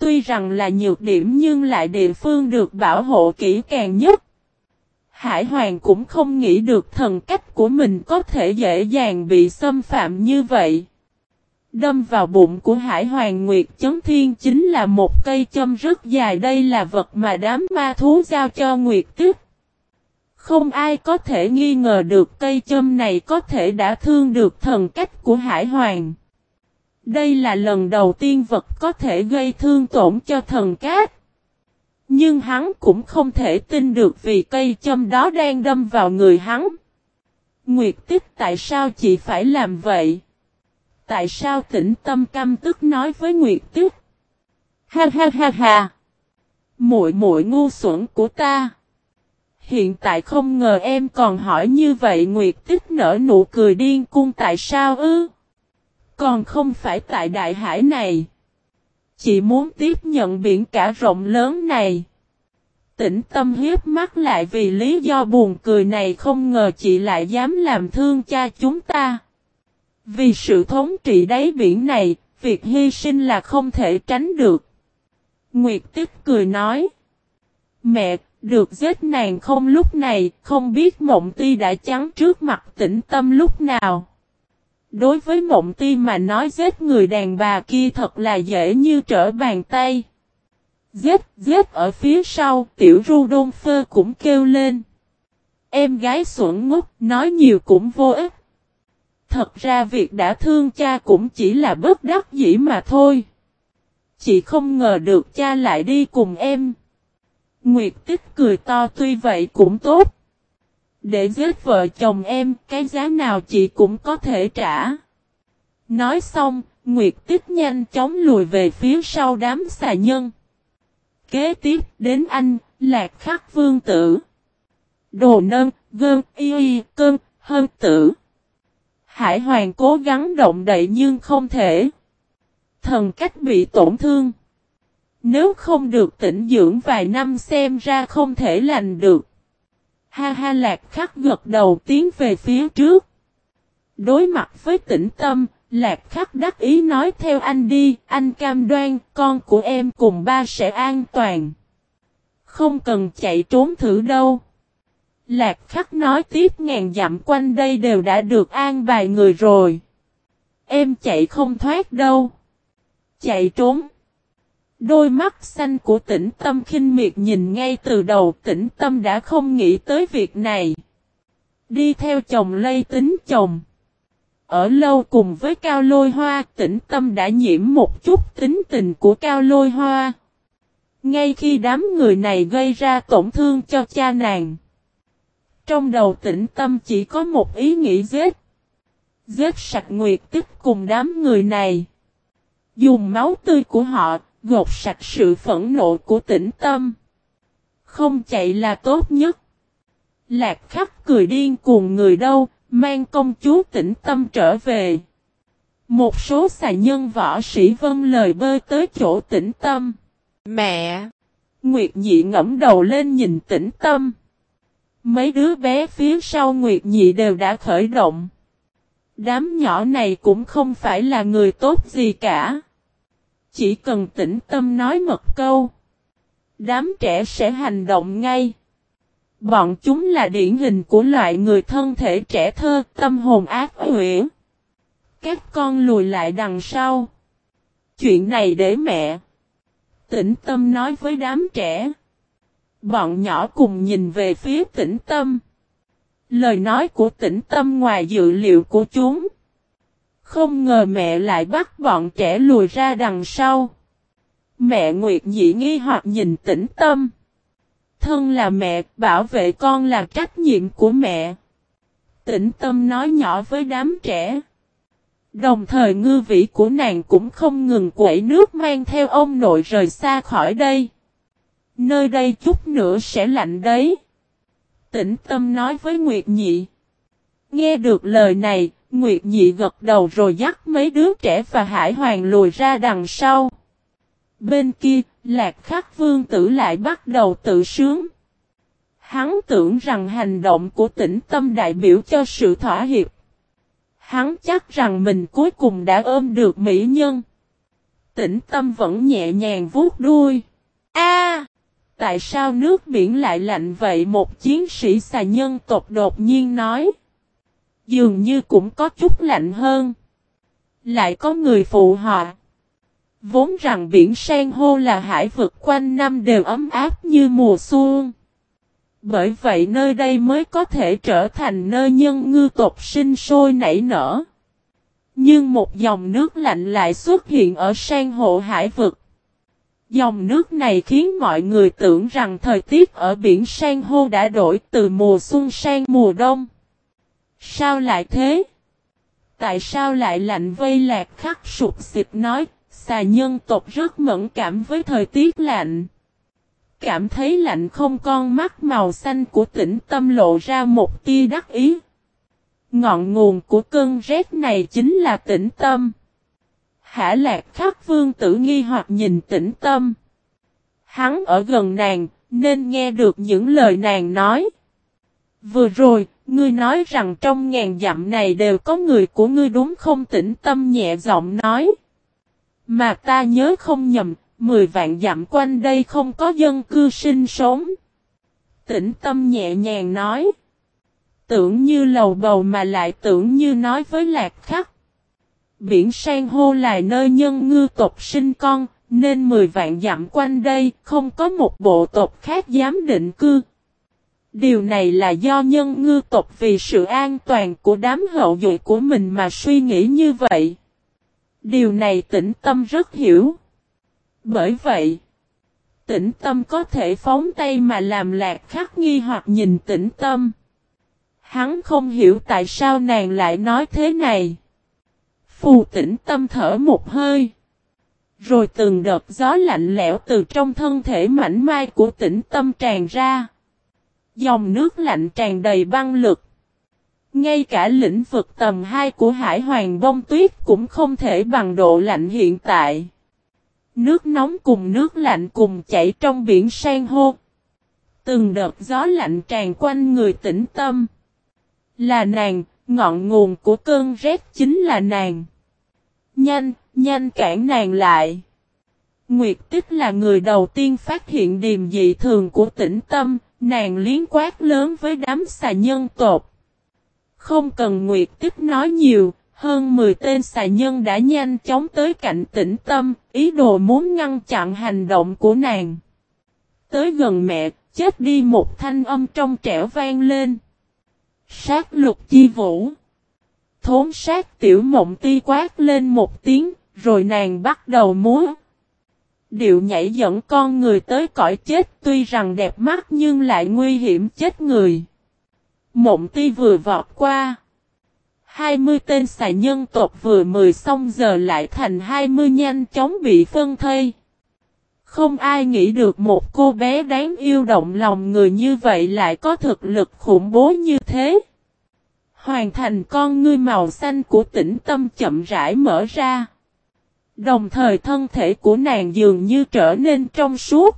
Tuy rằng là nhược điểm nhưng lại địa phương được bảo hộ kỹ càng nhất. Hải Hoàng cũng không nghĩ được thần cách của mình có thể dễ dàng bị xâm phạm như vậy. Đâm vào bụng của Hải Hoàng Nguyệt Chấn Thiên chính là một cây châm rất dài đây là vật mà đám ma thú giao cho Nguyệt Tức. Không ai có thể nghi ngờ được cây châm này có thể đã thương được thần cách của Hải Hoàng. Đây là lần đầu tiên vật có thể gây thương tổn cho thần cát. Nhưng hắn cũng không thể tin được vì cây châm đó đang đâm vào người hắn. Nguyệt tích, tại sao chị phải làm vậy? Tại sao tĩnh tâm căm tức nói với Nguyệt tích? Ha ha ha ha! Muội muội ngu xuẩn của ta! Hiện tại không ngờ em còn hỏi như vậy, Nguyệt tích nở nụ cười điên cung tại sao ư? Còn không phải tại đại hải này. Chị muốn tiếp nhận biển cả rộng lớn này. Tĩnh tâm hiếp mắt lại vì lý do buồn cười này không ngờ chị lại dám làm thương cha chúng ta. Vì sự thống trị đáy biển này, việc hy sinh là không thể tránh được. Nguyệt Tích cười nói. Mẹ, được giết nàng không lúc này, không biết mộng ti đã chắn trước mặt tĩnh tâm lúc nào. Đối với mộng ti mà nói giết người đàn bà kia thật là dễ như trở bàn tay. Giết, giết ở phía sau, tiểu ru đôn phơ cũng kêu lên. Em gái xuẩn ngốc, nói nhiều cũng vô ích. Thật ra việc đã thương cha cũng chỉ là bất đắc dĩ mà thôi. Chị không ngờ được cha lại đi cùng em. Nguyệt tích cười to tuy vậy cũng tốt. Để giết vợ chồng em, cái giá nào chị cũng có thể trả. Nói xong, Nguyệt tích nhanh chóng lùi về phía sau đám xà nhân. Kế tiếp đến anh, lạc khắc vương tử. Đồ nâng, gơn, y y, cơn, hơn tử. Hải hoàng cố gắng động đậy nhưng không thể. Thần cách bị tổn thương. Nếu không được tĩnh dưỡng vài năm xem ra không thể lành được. Ha ha lạc khắc gật đầu tiến về phía trước. Đối mặt với tĩnh tâm, lạc khắc đắc ý nói theo anh đi, anh cam đoan con của em cùng ba sẽ an toàn. Không cần chạy trốn thử đâu. Lạc khắc nói tiếp ngàn dặm quanh đây đều đã được an bài người rồi. Em chạy không thoát đâu. Chạy trốn. Đôi mắt xanh của tĩnh tâm khinh miệt nhìn ngay từ đầu tĩnh tâm đã không nghĩ tới việc này. Đi theo chồng lây tính chồng. Ở lâu cùng với cao lôi hoa tĩnh tâm đã nhiễm một chút tính tình của cao lôi hoa. Ngay khi đám người này gây ra tổn thương cho cha nàng. Trong đầu tĩnh tâm chỉ có một ý nghĩ giết. Giết sạch nguyệt tích cùng đám người này. Dùng máu tươi của họ, gột sạch sự phẫn nộ của tĩnh tâm. Không chạy là tốt nhất. Lạc khắc cười điên cuồng người đâu, mang công chúa tĩnh tâm trở về. Một số xà nhân võ sĩ vân lời bơi tới chỗ tĩnh tâm. Mẹ! Nguyệt nhị ngẫm đầu lên nhìn tĩnh tâm. Mấy đứa bé phía sau Nguyệt nhị đều đã khởi động. Đám nhỏ này cũng không phải là người tốt gì cả. Chỉ cần tĩnh tâm nói một câu. Đám trẻ sẽ hành động ngay. Bọn chúng là điển hình của loại người thân thể trẻ thơ, tâm hồn ác huyễn. Các con lùi lại đằng sau. Chuyện này để mẹ. Tĩnh tâm nói với đám trẻ. Bọn nhỏ cùng nhìn về phía tĩnh tâm. Lời nói của tĩnh tâm ngoài dự liệu của chúng. Không ngờ mẹ lại bắt bọn trẻ lùi ra đằng sau. Mẹ Nguyệt Nhị nghi hoặc nhìn tĩnh tâm. Thân là mẹ, bảo vệ con là trách nhiệm của mẹ. Tĩnh tâm nói nhỏ với đám trẻ. Đồng thời ngư vị của nàng cũng không ngừng quẩy nước mang theo ông nội rời xa khỏi đây. Nơi đây chút nữa sẽ lạnh đấy. Tĩnh tâm nói với Nguyệt Nhị. Nghe được lời này, Nguyệt Nhị gật đầu rồi dắt mấy đứa trẻ và Hải Hoàng lùi ra đằng sau. Bên kia, Lạc Khắc Vương tử lại bắt đầu tự sướng. Hắn tưởng rằng hành động của tĩnh tâm đại biểu cho sự thỏa hiệp. Hắn chắc rằng mình cuối cùng đã ôm được mỹ nhân. Tĩnh tâm vẫn nhẹ nhàng vuốt đuôi. A, Tại sao nước biển lại lạnh vậy một chiến sĩ xà nhân tộc đột nhiên nói dường như cũng có chút lạnh hơn. Lại có người phụ họ. Vốn rằng biển san hô là hải vực quanh năm đều ấm áp như mùa xuân. Bởi vậy nơi đây mới có thể trở thành nơi nhân ngư tộc sinh sôi nảy nở. Nhưng một dòng nước lạnh lại xuất hiện ở san hộ hải vực. Dòng nước này khiến mọi người tưởng rằng thời tiết ở biển san hô đã đổi từ mùa xuân sang mùa đông. Sao lại thế? Tại sao lại lạnh vây lạc khắc sụp xịt nói, xà nhân tộc rất mẫn cảm với thời tiết lạnh. Cảm thấy lạnh không con mắt màu xanh của tỉnh tâm lộ ra một tia đắc ý. Ngọn nguồn của cơn rét này chính là tĩnh tâm. Hả lạc khắc vương tử nghi hoặc nhìn tĩnh tâm. Hắn ở gần nàng, nên nghe được những lời nàng nói. Vừa rồi, ngươi nói rằng trong ngàn dặm này đều có người của ngươi đúng không tĩnh tâm nhẹ giọng nói. Mà ta nhớ không nhầm, mười vạn dặm quanh đây không có dân cư sinh sống. Tĩnh tâm nhẹ nhàng nói. Tưởng như lầu bầu mà lại tưởng như nói với lạc khắc. Biển sang hô là nơi nhân ngư tộc sinh con, nên mười vạn dặm quanh đây không có một bộ tộc khác dám định cư. Điều này là do nhân ngư tộc vì sự an toàn của đám hậu dụ của mình mà suy nghĩ như vậy. Điều này tĩnh tâm rất hiểu. Bởi vậy, tĩnh tâm có thể phóng tay mà làm lạc khắc nghi hoặc nhìn tĩnh tâm. Hắn không hiểu tại sao nàng lại nói thế này. Phù tĩnh tâm thở một hơi. Rồi từng đợt gió lạnh lẽo từ trong thân thể mảnh mai của tĩnh tâm tràn ra. Dòng nước lạnh tràn đầy băng lực. Ngay cả lĩnh vực tầm 2 của hải hoàng bông tuyết cũng không thể bằng độ lạnh hiện tại. Nước nóng cùng nước lạnh cùng chảy trong biển san hô. Từng đợt gió lạnh tràn quanh người tĩnh tâm. Là nàng, ngọn nguồn của cơn rét chính là nàng. Nhanh, nhanh cản nàng lại. Nguyệt Tích là người đầu tiên phát hiện điềm dị thường của tĩnh tâm, nàng liến quát lớn với đám xà nhân tộc. Không cần Nguyệt Tích nói nhiều, hơn 10 tên xà nhân đã nhanh chóng tới cạnh tĩnh tâm, ý đồ muốn ngăn chặn hành động của nàng. Tới gần mẹ, chết đi một thanh âm trong trẻo vang lên. Sát lục chi vũ. Thốn sát tiểu mộng ti quát lên một tiếng, rồi nàng bắt đầu múa. Điệu nhảy dẫn con người tới cõi chết tuy rằng đẹp mắt nhưng lại nguy hiểm chết người. Mộng ti vừa vọt qua. 20 tên xà nhân tộc vừa mười xong giờ lại thành 20 nhanh chóng bị phân thây. Không ai nghĩ được một cô bé đáng yêu động lòng người như vậy lại có thực lực khủng bố như thế. Hoàn thành con ngươi màu xanh của tĩnh tâm chậm rãi mở ra. Đồng thời thân thể của nàng dường như trở nên trong suốt.